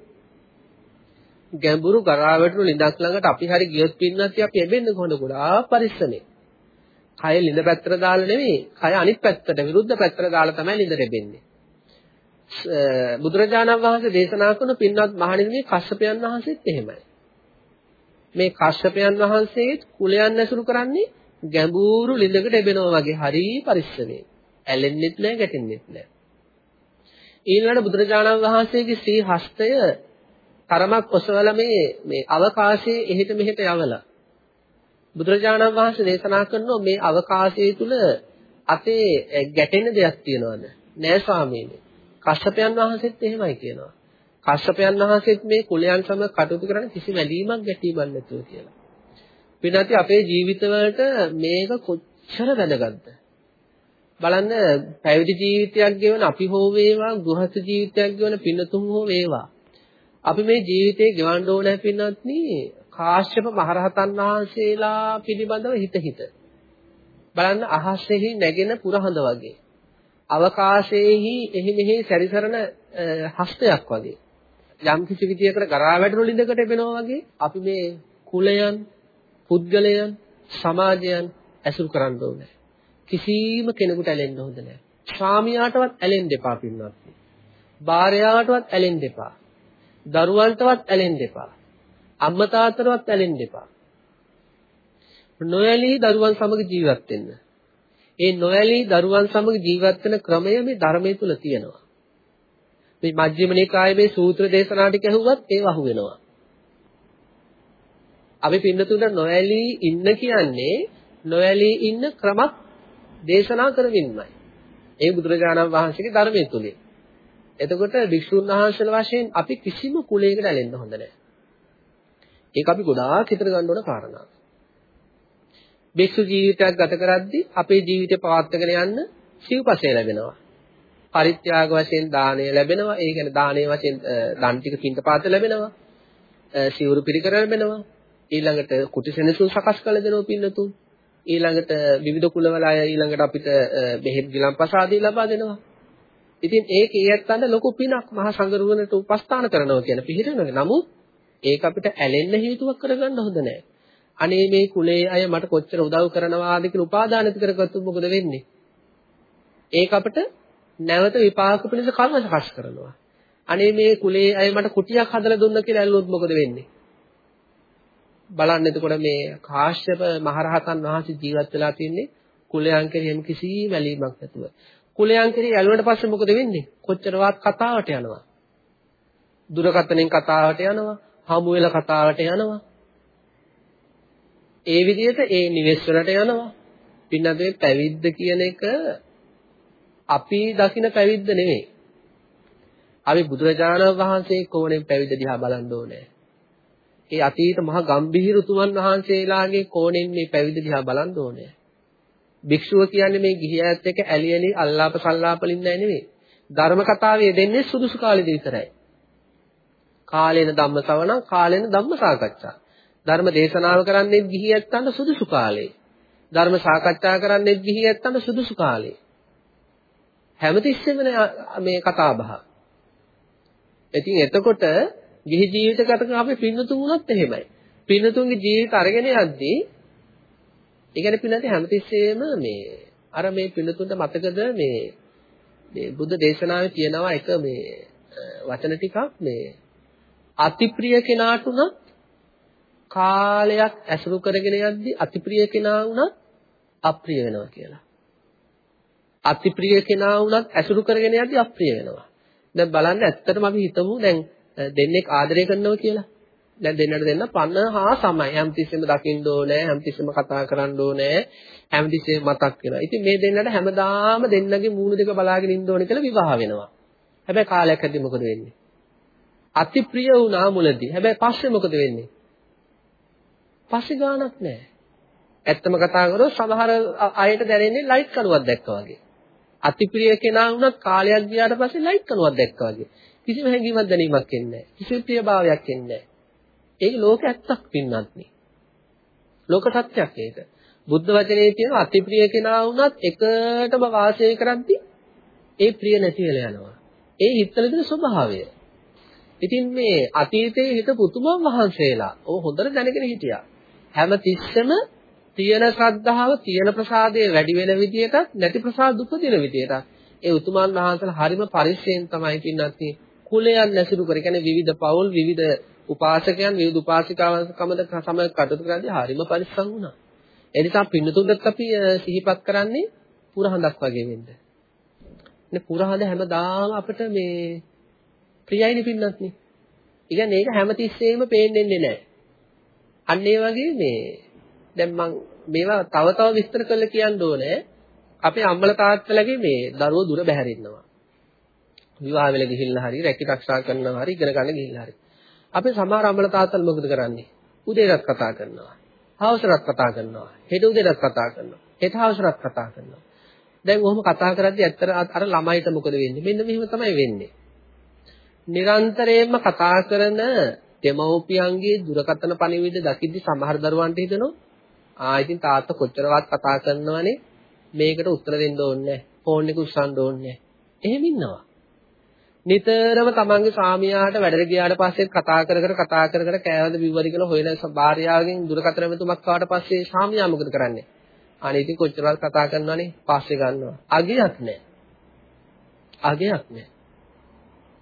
[SPEAKER 1] ගැඹුරු ගරා වැටුණු ලිඳක් ළඟට අපි හරි ගියොත් පින්නත් අපි එබෙන්නේ කොහොමද? ගොඩාක් පරිස්සමෙන්. කය ලිඳ පැත්තට දාලා නෙවෙයි, කය අනිත් පැත්තට විරුද්ධ පැත්තට දාලා තමයි ලිඳට එබෙන්නේ. බුදුරජාණන් වහන්සේ දේශනා කරන පින්වත් මහණෙනි මේ කස්සපයන් වහන්සේත් එහෙමයි. මේ කස්සපයන් වහන්සේත් කුලයන් ඇසුරු කරන්නේ ගැඹුරු ලිඳකට එබෙනවා වගේ හරි පරිස්සමෙන්. ඇලෙන්නෙත් නැහැ ගැටෙන්නෙත් නැහැ. ඊළඟට බුදුරජාණන් වහන්සේගේ ශ්‍රී හස්තය තරමක් ඔසවලා මේ මේ අවකාශයේ එහෙට මෙහෙට යවලා බුදුරජාණන් වහන්සේ දේශනා කරනවා මේ අවකාශය තුල අතේ ගැටෙන දෙයක් තියනවද? නෑ ස්වාමීනි. කස්සපයන් වහන්සේත් එහෙමයි කියනවා. කස්සපයන් වහන්සේත් මේ කුලයන් සමග කටයුතු කරන කිසි වැලීමක් ගැටීමක් නැතුව කියලා. පින්නati අපේ ජීවිතවලට මේක කොච්චර වැදගත්ද? බලන්න පැවිදි ජීවිතයක් ගෙවන අපි හෝ වේවා ගෘහස්ත ජීවිතයක් ගෙවන පින්නතුන් හෝ වේවා. අපි මේ ජීවිතේ ගෙවන්න ඕනේ පින්නත්නි කාශ්‍යප මහරහතන් වහන්සේලා පිළිබඳව හිත හිත. බලන්න අහසෙහි නැගෙන පුරහඳ වගේ. අවකාශයේහි එහි මෙහි සැරිසරන හස්තයක් වගේ. යම් කිසි විදියකට ගරා වැටුණු ලිඳකට එපෙනවා වගේ අපි මේ කුලයන්, පුද්ගලයන්, සමාජයන් ඇසුරු කරන්න ඕනේ. කිසිම කෙනෙකුට ඇලෙන්න හොඳ නැහැ. ස්වාමියාටවත් ඇලෙන්න එපා පින්වත්. භාර්යාවටවත් ඇලෙන්න එපා. දරුවන්ටවත් ඇලෙන්න එපා. අම්මා තාත්තටවත් ඇලෙන්න එපා. නොඇලී දරුවන් සමග ජීවත් වෙන්න. ඒ නොඇලී දරුවන් සමග ජීවත් වෙන ක්‍රමය මේ ධර්මයේ තුල තියෙනවා. මේ මජ්ක්‍ධිම නිකායේ මේ සූත්‍ර දේශනා ටික ඇහුවත් ඒව අහු වෙනවා. අපි පින්නතුන්ට නොඇලී ඉන්න කියන්නේ නොඇලී ඉන්න ක්‍රමක් දේශනා කරමින්මයි. ඒ බුදුරජාණන් වහන්සේගේ ධර්මයේ තුලින්. එතකොට භික්ෂුන් වහන්සේලා වශයෙන් අපි කිසිම කුලයකට ඇලෙන්න හොඳ නැහැ. ඒක අපි ගොඩාක් හිතට ගන්න ඕන කාරණාවක්. භික්ෂු ජීවිතයක් ගත කරද්දී අපේ ජීවිතය පවත්වාගෙන යන්න සිව්පසය ලැබෙනවා. පරිත්‍යාග වශයෙන් දාණය ලැබෙනවා. ඒ කියන්නේ දාණය වශයෙන් දන් ටික පින්තපාත ලැබෙනවා. සිවුරු පිළිකර ලැබෙනවා. ඊළඟට කුටි සෙනසුන් සකස් කළ දෙනවා පින්නතුන්. ඊළඟට විවිධ කුලවල අය ඊළඟට අපිට බෙහෙත් ගිලම්පස ආදී ලබා දෙනවා. ඉතින් ඒක ඊයත්තන්ට ලොකු පිනක් මහා සංගරුවනට උපස්ථාන කරනවා කියන පිළිහෙනවා. නමුත් ඒක අපිට ඇලෙන්න හේතුවක් කරගන්න හොඳ නැහැ. අනේ මේ කුලේ අය මට කොච්චර උදව් කරනවාද කියලා උපාදාන ඇති කරගත්තොත් මොකද වෙන්නේ? ඒක අපිට නැවත විපාක පිණිස කර්ම සකස් කරනවා. අනේ මේ කුලේ අය මට කුටියක් හදලා දුන්න කියලා ඇල්ලුවොත් මොකද වෙන්නේ? බලන්න එතකොට මේ කාශ්‍යප මහරහතන් වහන්සේ ජීවත් වෙලා තින්නේ කුලයන් කෙරෙහිම කිසිම ඇලීමක් නැතුව. කුලයන් කෙරෙහි ඇලුනට පස්සේ මොකද වෙන්නේ? කොච්චරවත් කතාවට යනවා. දුරකථනෙන් කතාවට යනවා, හමු වෙලා කතාවට යනවා. ඒ විදිහට ඒ නිවෙස් වලට යනවා. පින්නත් මේ පැවිද්ද කියන එක අපි දකින පැවිද්ද නෙමෙයි. අපි බුදුරජාණන් වහන්සේ කෝණයෙන් පැවිදි දිහා බලන්න ඕනේ. ඒ අතීත මහ ගම්භීර උතුමන් වහන්සේලාගේ කෝණයෙන් මේ පැවිදි දිහා බලන්න ඕනේ. භික්ෂුව කියන්නේ මේ ගිහියත් එක්ක ඇලියලි අල්ලාප සල්ලාපලින් නෑ නෙමෙයි. ධර්ම කතාවේ දෙන්නේ සුදුසු කාලෙදි විතරයි. කාලේන ධම්ම ශ්‍රවණ කාලේන ධම්ම සාකච්ඡා. ධර්ම දේශනාව කරන්නේ ගිහියත්න්ට සුදුසු කාලේ. ධර්ම සාකච්ඡා කරන්නේ ගිහියත්න්ට සුදුසු කාලේ. හැමතිස්සෙම මේ කතා බහ. ඉතින් එතකොට ගිහි ජීවිත ගත කරන අපේ පින්නතුන් වුණත් එහෙමයි. පින්නතුන්ගේ ජීවිත අරගෙන යද්දී ඒ කියන්නේ පින්නත් හැමතිස්සෙම මේ අර මේ පින්නතුන්ට මතකද මේ මේ බුද්ධ දේශනාවේ තියෙනවා එක මේ වචන ටිකක් මේ අතිප්‍රිය කෙනාට උනත් කාලයක් ඇසුරු කරගෙන යද්දී අතිප්‍රිය කෙනා වුණත් අප්‍රිය වෙනවා කියලා. අතිප්‍රිය කෙනා වුණත් ඇසුරු කරගෙන යද්දී අප්‍රිය වෙනවා. දැන් බලන්න ඇත්තටම අපි හිතමු දැන් දෙන්නෙක් ආදරය කරනවා කියලා. දැන් දෙන්නට දෙන්න පන්න හා සමයි. හැමතිස්සෙම දකින්න ඕනේ, හැමතිස්සෙම කතා කරන්න ඕනේ, හැමතිස්සෙම මතක් වෙනවා. ඉතින් මේ දෙන්නට හැමදාම දෙන්නගේ මූණ දෙක බලාගෙන ඉන්න ඕනේ කියලා විවාහ වෙනවා. හැබැයි කාලයක් ඇද්දි මොකද වෙන්නේ? අතිප්‍රිය වුණා මුලදී. හැබැයි පස්සේ මොකද වෙන්නේ? පස්සේ ගාණක් නැහැ. ඇත්තම කතා කරොත් සමහර අයට දැනෙන්නේ ලයිට් කණුවක් දැක්කා වගේ. අතිප්‍රිය කෙනා වුණත් කාලයක් ගියාට පස්සේ ලයිට් කණුවක් දැක්කා වගේ. කිසිම හැඟීමක් දැනීමක් එන්නේ නැහැ. කිසිම ප්‍රියභාවයක් එන්නේ නැහැ. ඒක ලෝක ඇත්තක් පින්නත් නේ. ලෝක සත්‍යයක් ඒක. බුද්ධ වචනේ තියෙන අතිප්‍රිය කෙනා වුණත් එකටම වාසය කරද්දී ඒ ප්‍රිය නැති වෙලා යනවා. ඒ හිතවල තියෙන ස්වභාවය. ඉතින් මේ අතීතයේ හිත පුතුමන් වහන්සේලා ඕ හොඳට දැනගෙන හිටියා. හැම තිස්සෙම තියෙන ශ්‍රද්ධාව තියෙන ප්‍රසාදය වැඩි වෙන විදිහටත් නැති ප්‍රසාද උපදින විදිහටත් ඒ උතුමන් වහන්සේලා හරිම පරිශ්‍රයෙන් තමයි පින්නත් කුලයන් නැසිරු කර. කියන්නේ විවිධ පවුල් විවිධ උපාසකයන් විවිධ උපාසිකාවන් සමග සමග කටයුතු කරද්දී හරිම පරිස්සම් වුණා. ඒ නිසා පින්නතුන්ට අපි සිහිපත් කරන්නේ පුරහඳක් වගේ වෙන්න. නේ පුරහඳ හැමදාම අපිට මේ ප්‍රියයිනේ පින්නත් නේ. ඒ කියන්නේ ඒක හැමතිස්සෙම පේන්නේ නැහැ. අන්න ඒ වගේ මේ දැන් මම මේවා තව තව විස්තර කරලා කියන්න ඕනේ. අපේ අම්මලා තාත්තලාගේ මේ දරුවෝ දුර බැහැරෙන්නවා. විවාහ වෙලා ගිහිල්ලා හරි රැකී ආරක්ෂා කරනවා හරි ඉගෙන ගන්න ගිහිල්ලා හරි. අපේ සමහර අම්මලා තාත්තලා මොකද කරන්නේ? උදේටත් කතා කරනවා. හවසටත් කතා කරනවා. හෙට උදේටත් කතා කරනවා. හෙට හවසටත් කතා කරනවා. දැන් ඔහොම කතා කරද්දී ඇත්තට අර ළමයිට මොකද වෙන්නේ? මෙන්න මෙහෙම තමයි වෙන්නේ. නිරන්තරයෙන්ම කතා කරන දෙමව්පියන්ගේ දුරකථන පණිවිඩ දකිද්දි සමහර දරුවන්ට හිතෙනවා ආ ඉතින් තාත්තා කොච්චරවත් කතා කරනවනේ මේකට උත්තර දෙන්න ඕනේ නැහැ. ෆෝන් එක උස්සන්න ඕනේ නැහැ. එහෙම ඉන්නවා. නිතරම තමන්ගේ ස්වාමියාට වැඩට ගියාට පස්සේ කතා කර කර කතා කර කර කෑවද බිව්වද කියලා හොයන භාර්යාවගෙන් දුරකථන මෙතුමක් ආවට පස්සේ ස්වාමියා මොකද කරන්නේ? අනේ ඉතින් කොච්චරවත් කතා කරනවනේ පස්සේ ගන්නවා. අගයක් නැහැ. අගයක් නැහැ.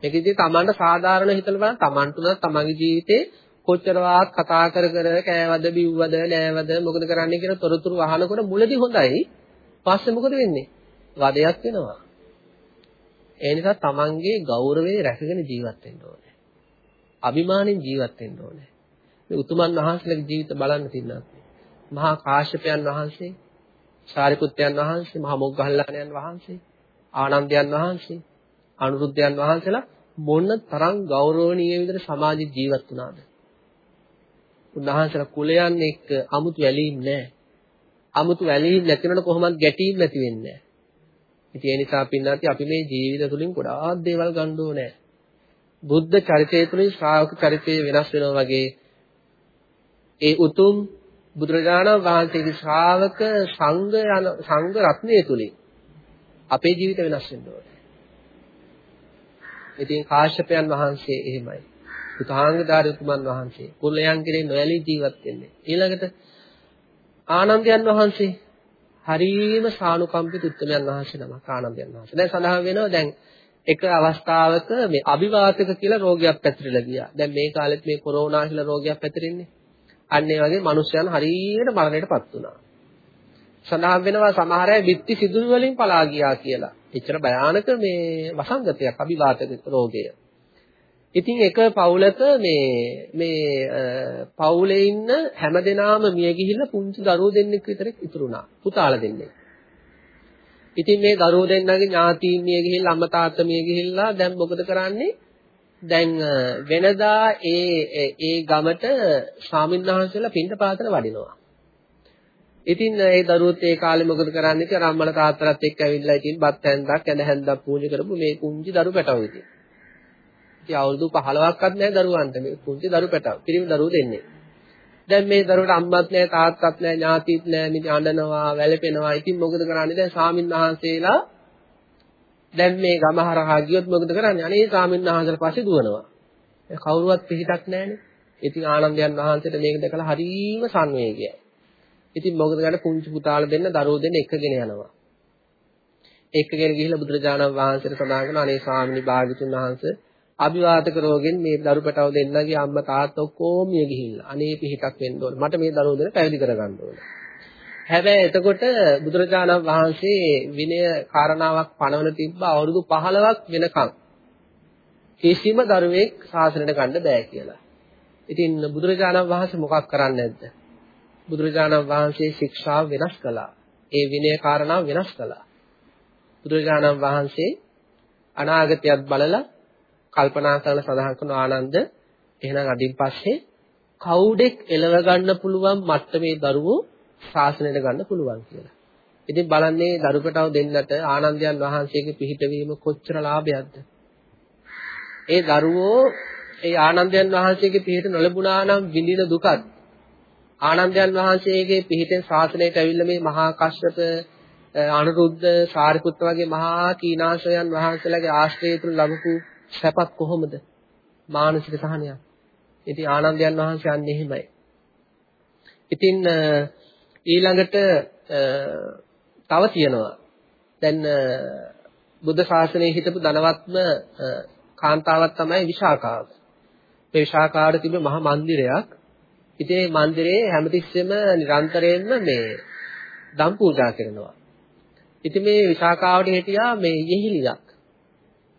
[SPEAKER 1] මේක ඉතින් තමන්ට සාධාරණ හිතලා බලන්න. තමන්ට උනත් තමන්ගේ ජීවිතේ කොච්චරවත් කතා කර කර කෑවද බිව්වද නෑවද මොකද කරන්නේ කියලා තොරතුරු අහනකොට මුලදී හොඳයි. පස්සේ මොකද වෙන්නේ? වදයක් වෙනවා. ඒ නිසා තමන්ගේ ගෞරවය රැකගෙන ජීවත් වෙන්න ඕනේ. අභිමාණයෙන් ජීවත් වෙන්න ඕනේ. මේ උතුමන් වහන්සේලාගේ ජීවිත බලන්න තින්නත්. මහා කාශ්‍යපයන් වහන්සේ සාරිපුත්යන් වහන්සේ, මහා මොග්ගල්ලාණන් වහන්සේ, ආනන්දයන් වහන්සේ, අනුරුද්ධයන් වහන්සේලා මොන තරම් ගෞරවණීය විදිහට සමාජ ජීවත් වුණාද? උන්වහන්සේලා කුලයන් එක්ක 아무තු වැලීම් නැහැ. 아무තු වැලීම් නැතිනොට කොහොමද ගැටීම් නැති වෙන්නේ? ඉතින් ඒ නිසා පින්නාති අපි මේ ජීවිත තුලින් ගොඩාක් දේවල් ගන්න ඕනේ. බුද්ධ චරිතය තුලින් ශ්‍රාවක චරිතය වෙනස් වෙනවා වගේ ඒ උතුම් බුදුරජාණන් වහන්සේගේ ශ්‍රාවක සංඝ යන සංඝ රත්නය තුලින් අපේ ජීවිත වෙනස් වෙන්න ඕනේ. ඉතින් කාශ්‍යපයන් වහන්සේ එහෙමයි. උතාංගධාරී උතුමන් වහන්සේ කුලයන් කෙරේ නොයලී ජීවත් වෙන්නේ. ඊළඟට ආනන්දයන් වහන්සේ හරීම සානුකම්පිත උත්තමයන් වහන්සේ නමක් ආනන්දයන් වහන්සේ. දැන් සඳහන් වෙනවා දැන් එක අවස්ථාවක මේ අභිවාතක කියලා රෝගයක් පැතිරලා ගියා. දැන් මේ කාලෙත් මේ කොරෝනා කියලා රෝගයක් පැතිරෙන්නේ. අන්න ඒ වගේ මිනිස්යන් හරියට මරණයටපත් වුණා. සඳහන් වෙනවා සමහර අය බිත්ති සිදුරු වලින් පලා ගියා කියලා. එච්චර භයානක මේ වසංගතයක් අභිවාතක රෝගය. ඉතින් එක පවුලක මේ මේ පවුලේ ඉන්න හැමදෙනාම මිය ගිහිල්ලා පුංචි දරුවෝ දෙන්නෙක් විතරක් ඉතුරු වුණා. පුතාලා දෙන්නෙක්. ඉතින් මේ දරුවෝ දෙන්නගේ ඥාතීන් මිය ගිහිල්ලා අම්මා තාත්තා මිය ගිහිල්ලා දැන් මොකද කරන්නේ? දැන් වෙනදා ඒ ඒ ගමට ස්වාමින්වහන්සේලා පින්ඩ පාතල වඩිනවා. ඉතින් ඒ දරුවොත් ඒ කාලේ මොකද කරන්නේ කියලා අම්මලා තාත්තලාත් එක්ක ඇවිල්ලා ඉතින් බත් හැන්දක් ඇඳ හැන්දක් පූජා කරපු මේ කුංචි දරු පැටව ඉතින්. ඉතින් අවුරුදු 15ක්වත් නැහැ දරුවන්ට මේ කුංචි දරු පැටව. පිරිමි දරුවෝ දෙන්නේ. දැන් මේ දරුවට අම්මත් නැහැ තාත්තත් නැහැ ඥාතිත් නැහැ මිදි අඬනවා වැළපෙනවා. ඉතින් මොකද කරන්නේ දැන් ස්වාමින්වහන්සේලා දැන් මේ ගම හරහා ගියොත් මොකද කරන්නේ? අනේ ස්වාමීන් වහන්සේලා පස්සේ දුවනවා. කවුරුවත් පිළිටක් නැහැනේ. ඉතින් ආනන්දයන් වහන්සේට මේක දැකලා හරීම සංවේගයයි. ඉතින් මොකද කරන්නේ? පුංචි පුතාලා දෙන්න දරුවෝ දෙන්න එකගෙන යනවා. එකගෙන ගිහිල්ලා බුදුරජාණන් වහන්සේට සඳහන් කරනවා අනේ ස්වාමීනි භාග්‍යතුන් වහන්සේ අභිවාදක රෝගෙන් මේ දරු පැටව දෙන්නගේ අම්මා තාත්තා ඔක්කොම මිය ගිහිල්ලා. අනේ පිහිටක් වෙන්න ඕන. මට මේ දරුවෝ දෙන්න පැවිදි කරගන්න ඕන. හැබැයි එතකොට බුදුරජාණන් වහන්සේ විනය කාරණාවක් පනවන තිබ්බ අවුරුදු 15ක් වෙනකන් කිසිම දරුවෙක් ශාසනයට ගන්න බෑ කියලා. ඉතින් බුදුරජාණන් වහන්සේ මොකක් කරන්නේ නැද්ද? බුදුරජාණන් වහන්සේ ශික්ෂාව වෙනස් කළා. ඒ විනය කාරණාව වෙනස් කළා. බුදුරජාණන් වහන්සේ අනාගතයත් බලලා කල්පනා කරලා සඳහන් කරන ආනන්ද එහෙනම් අදින් පස්සේ කවුඩෙක් එලව ගන්න පුළුවන් මට්ටමේ දරුවෝ ශාසනයට ගන්න පුළුවන් කියලා. ඉතින් බලන්නේ දරුකටව දෙන්නට ආනන්දයන් වහන්සේගේ පිහිටවීම කොච්චර ලාභයක්ද? ඒ දරුවෝ ඒ ආනන්දයන් වහන්සේගේ පිහිට නොලැබුණා නම් විඳින දුකත් ආනන්දයන් වහන්සේගේ පිහිටෙන් ශාසනයට ඇවිල්ලා මේ මහා කශ්‍යප අනුරුද්ධ සාරිපුත්ත වගේ මහා කීනාශයන් වහන්සේලාගේ ආශ්‍රය තුල ලැබපු සැපත් කොහොමද? මානසික සහනයක්. ඉතින් ආනන්දයන් වහන්සේ අන්නේ එහෙමයි. ඉතින් ඊළඟට තව තියෙනවා. දැන් බුද්ධ ශාසනයේ හිටපු ධනවත්ම කාන්තාවක් තමයි විශාකාව. මේ විශාකාවට තිබෙන මහා මන්දිරයක්. ඉතින් මේ මන්දිරේ හැමතිස්සෙම නිරන්තරයෙන්ම මේ දම් පූජා කරනවා. ඉතින් මේ විශාකාවට හිටියා මේ යෙහිලියක්.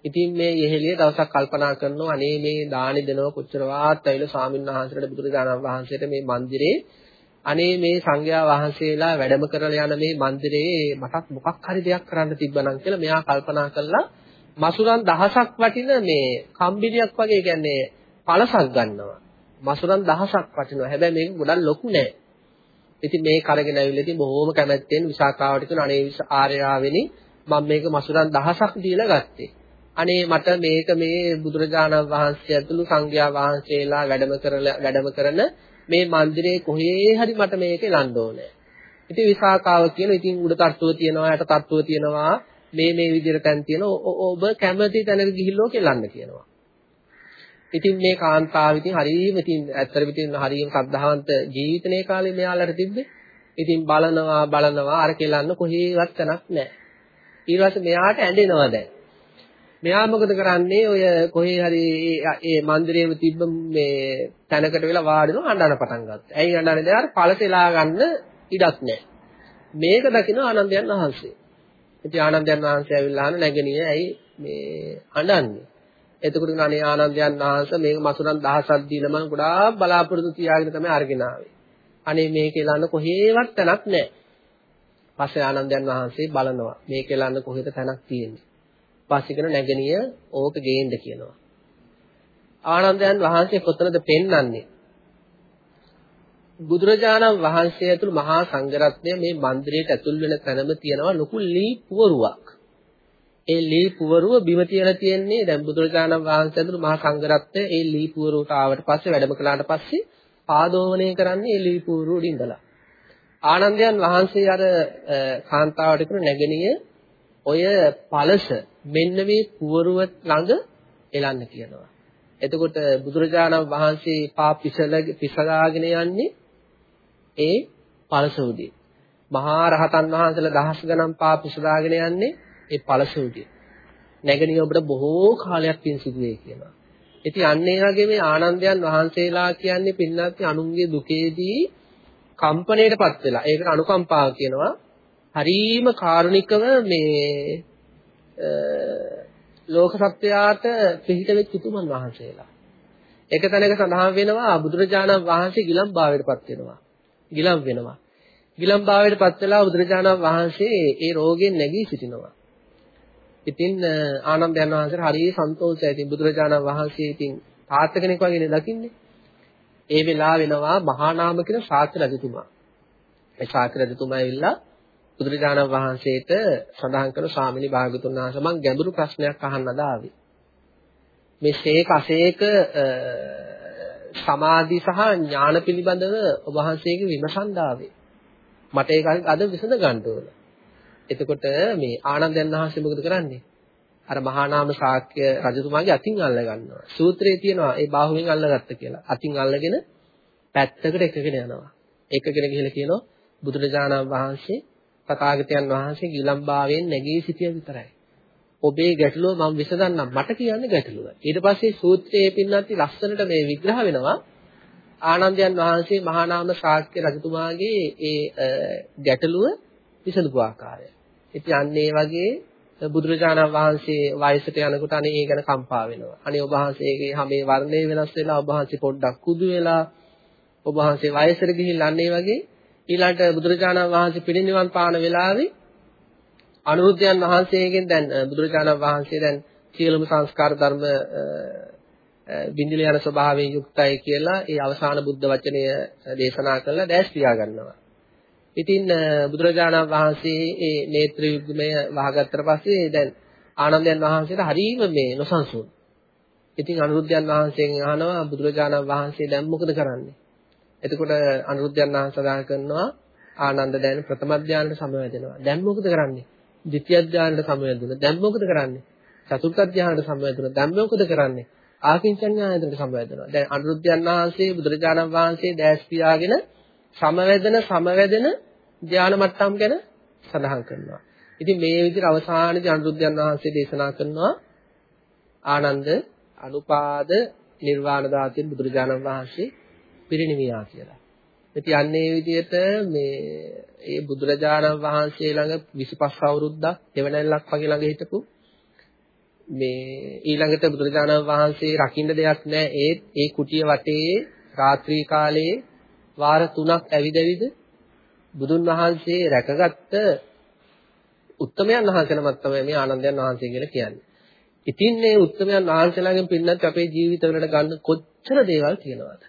[SPEAKER 1] ඉතින් මේ යෙහෙලිය දවසක් කල්පනා කරනවා අනේ මේ දානි දෙනව කොච්චර වාත් ඇවිල්ලා ස්වාමීන් වහන්සේට බුදුරජාණන් වහන්සේට මේ මන්දිරේ අනේ මේ සංඝයා වහන්සේලා වැඩම කරලා යන මේ මන්දිරේ මටත් මොකක් හරි දෙයක් කරන්න තිබ්බනම් කියලා මෙයා කල්පනා කළා මසුරන් දහසක් වටින මේ කම්බිනියක් වගේ කියන්නේ පළසක් ගන්නවා මසුරන් දහසක් වටිනවා. හැබැයි මේක ගොඩක් ලොකු නෑ. ඉතින් මේ කරගෙන ඇවිල්ලා ඉතින් බොහොම කැමැත්තෙන් විසාකාවට කියන අනේ ආර්යාවෙනි මම මේක මසුරන් දහසක් දීලා ගත්තේ. අනේ මට මේක මේ බුදුරජාණන් වහන්සේ ඇතුළු සංඝයා වහන්සේලා වැඩම කරලා වැඩම කරන මේ මන්දිරේ කොහේ හරි මට මේක ලන්න ඕනේ. ඉතින් විසාකාව කියන ඉතින් උඩ තට්ටුව තියෙනවා යට තට්ටුව තියෙනවා. මේ මේ විදිහට තැන් තියෙනවා. ඔබ කැමති තැනක ගිහිල්ලා කෙලන්න කියනවා. ඉතින් මේ කාන්තාව ඉතින් හරියම ඉතින් ඇත්තටම ඉතින් හරියම සද්ධාවන්ත ජීවිතනේ කාලේ මෙයාලට තිබ්බේ. ඉතින් බලනවා බලනවා අර කෙලන්න කොහේවත් තැනක් නැහැ. ඊට පස්සේ මෙයාට ඇඬෙනවා දැන්. මෙයා මොකද කරන්නේ ඔය කොහේ හරි ඒ මන්දිරේම තිබ්බ මේ තැනකට වෙලා වාඩිනවා අඬන පටන් ගත්තා. ඇයි අඬන්නේ? දැන් අර පළසෙලා ගන්න ඉඩක් නැහැ. මේක දකින ආනන්දයන් වහන්සේ. ඉතින් ආනන්දයන් වහන්සේ ඇවිල්ලා අහන නැගණිය ඇයි මේ අඬන්නේ? එතකොට අනේ ආනන්දයන් වහන්සේ මේක මසුරන් දහසක් දීලා මම ගොඩාක් බලාපොරොත්තු තියාගෙන තමයි අරගෙන ආවේ. අනේ මේක එලන්න කොහේවත් තැනක් නැහැ. පස්සේ ආනන්දයන් වහන්සේ බලනවා මේ කෙලන්න කොහෙද තැනක් තියෙන්නේ. පස්සේ කියන නැගණිය ඕක ගේන්න කියනවා. ආනන්දයන් වහන්සේ කොතනද පෙන්වන්නේ? බුදුරජාණන් වහන්සේ ඇතුළු මහා සංඝරත්නය මේ මන්දිරයට ඇතුල් වෙන තැනම තියෙනවා ලොකු ලී පුවරුවක්. ඒ ලී පුවරුව බිම තියලා තියෙන්නේ දැන් බුදුරජාණන් වහන්සේ ඇතුළු මහා සංඝරත්නය ඒ ලී පුවරුවට ආවට පස්සේ වැඩම කළාට පස්සේ පාදෝවණය කරන්නේ ඒ ලී පුවරුව උඩ ඉඳලා. ආනන්දයන් වහන්සේ අර කාන්තාවට කියන නැගණිය ඔය පළස මෙන්න මේ පුවරුව ළඟ එලන්න කියනවා. එතකොට බුදුරජාණන් වහන්සේ පා පිසල පිසලාගෙන යන්නේ ඒ පළස උඩේ. මහා රහතන් වහන්සේලා දහස් ගණන් පා පිසලාගෙන යන්නේ ඒ පළස උඩේ. නැගණිය ඔබට බොහෝ කාලයක් පින් සිදුවේ කියනවා. ඉතින් අන්න ඒ වගේ මේ ආනන්දයන් වහන්සේලා කියන්නේ පින්නත් අනුන්ගේ දුකේදී කම්පණයටපත් වෙලා ඒකට අනුකම්පාව කියනවා. හරීම කාරුණිකව මේ ලෝක සත්‍යයට පිහිට වෙච්ච උතුමන් වහන්සේලා. එක තැනක සඳහන් වෙනවා බුදුරජාණන් වහන්සේ ගිලම් භාවයටපත් වෙනවා. ගිලම් වෙනවා. ගිලම් භාවයටපත් වෙලා බුදුරජාණන් වහන්සේ ඒ රෝගයෙන් නැගී සිටිනවා. ඉතින් ආනන්දයන් වහන්සේට හරිය සන්තෝෂයි. ඉතින් බුදුරජාණන් වහන්සේ ඉතින් තාත්ත කෙනෙක් වගේ නේ දකින්නේ. ඒ වෙලාව වෙනවා මහා නාම කියන ශාක්‍ය රජතුමා. ඒ ශාක්‍ය රජතුමා ඇවිල්ලා බුදුරජාණන් වහන්සේට සඳහන් කරන ස්වාමිනී භාගතුන් වහන්සේ මම ගැඹුරු ප්‍රශ්නයක් අහන්න අදාවි. මේ ශේක අශේක සමාධි සහ ඥාන පිළිබඳව ඔබ වහන්සේගේ විමසන් දාවේ. මට ඒක අද විසඳ ගන්න ඕන. එතකොට මේ ආනන්දයන් වහන්සේ මොකද කරන්නේ? අර මහා නාම ශාක්‍ය රජතුමාගේ අතින් අල්ල ගන්නවා. සූත්‍රයේ තියෙනවා ඒ බාහුවෙන් අල්ලගත්ත කියලා. අතින් අල්ලගෙන පැත්තකට එකගෙන යනවා. එකගෙන ගිහලා කියනවා බුදුරජාණන් වහන්සේ තථාගතයන් වහන්සේ ගිලම්භාවයෙන් නැගී සිටිය විතරයි. ඔබේ ගැටලුව මම විසඳන්නම් මට කියන්නේ ගැටලුව. ඊට පස්සේ සූත්‍රයේ පින්නන්ති ලස්සනට මේ විග්‍රහ වෙනවා ආනන්දයන් වහන්සේ මහා නාම ශාක්‍ය රජතුමාගේ ඒ ගැටලුව විසඳපු ආකාරය. ඉතින් අන්න ඒ වගේ බුදුරජාණන් වහන්සේ වයසට යනකොට අනේ ඒ ගැන කම්පා වෙනවා. අනේ ඔබ වහන්සේගේ හැමේ වර්ණය වෙනස් වෙලා ඔබ වහන්සේ පොඩ්ඩක් කුදු වෙලා ඔබ වහන්සේ වයසට ගිහිල්ලා අන්න ඒ වගේ ඊළඟට බුදුරජාණන් වහන්සේ පිරිනිවන් පාන වෙලාවේ අනුරුද්ධයන් වහන්සේගෙන් දැන් බුදුරජාණන් වහන්සේ දැන් සියලුම සංස්කාර ධර්ම බින්දිල යන ස්වභාවයෙන් යුක්තයි කියලා ඒ අවසාන බුද්ධ වචනය දේශනා කළා දැස් පියා ගන්නවා. ඉතින් බුදුරජාණන් වහන්සේ ඒ නේත්‍ර යුග්මය වහගත්තට පස්සේ දැන් ආනන්දයන් වහන්සේට හරීම මේ නොසන්සුන්. ඉතින් අනුරුද්ධයන් වහන්සේගෙන් අහනවා බුදුරජාණන් වහන්සේ දැන් මොකද කරන්නේ? එතකොට අනුරුද්ධයන් වහන්සේ සඳහන් කරනවා ආනන්ද දැන් ප්‍රථම ධානයට සමවැදෙනවා. දැන් මොකද කරන්නේ? ද්විතිය ධානයට සමවැදුණා. දැන් මොකද කරන්නේ? චතුර්ථ ධානයට සමවැදුණා. දැන් මොකද කරන්නේ? ආකින්චඤ්ඤායතනට සමවැදෙනවා. දැන් අනුරුද්ධයන් වහන්සේ බුදුරජාණන් වහන්සේ දැස් පියාගෙන සමවැදෙන සමවැදෙන ධානා මට්ටම් ගැන සඳහන් කරනවා. ඉතින් මේ විදිහට අවසානයේදී අනුරුද්ධයන් වහන්සේ දේශනා කරනවා ආනන්ද අනුපාද නිර්වාණ දාතින් බුදුරජාණන් වහන්සේ පිරිනිවියා කියලා. ඉතින් අන්නේ විදිහට මේ ඒ බුදුරජාණන් වහන්සේ ළඟ 25 අවුරුද්දක් දෙවනැල්ලක් වගේ ළඟ හිටපු මේ ඊළඟට බුදුරජාණන් වහන්සේ රකින්න දෙයක් නැහැ ඒ ඒ කුටිය වටේ රාත්‍රී කාලයේ වාර 3ක් ඇවිදවිද බුදුන් වහන්සේ රැකගත්ත උත්තමයන් වහන්සේ නමක් තමයි මේ ආනන්දයන් වහන්සේ කියලා කියන්නේ. ඉතින් මේ උත්තමයන් වහන්සේලාගෙන් පින්නත් අපේ ජීවිතවලට ගන්න කොච්චර දේවල් තියෙනවද?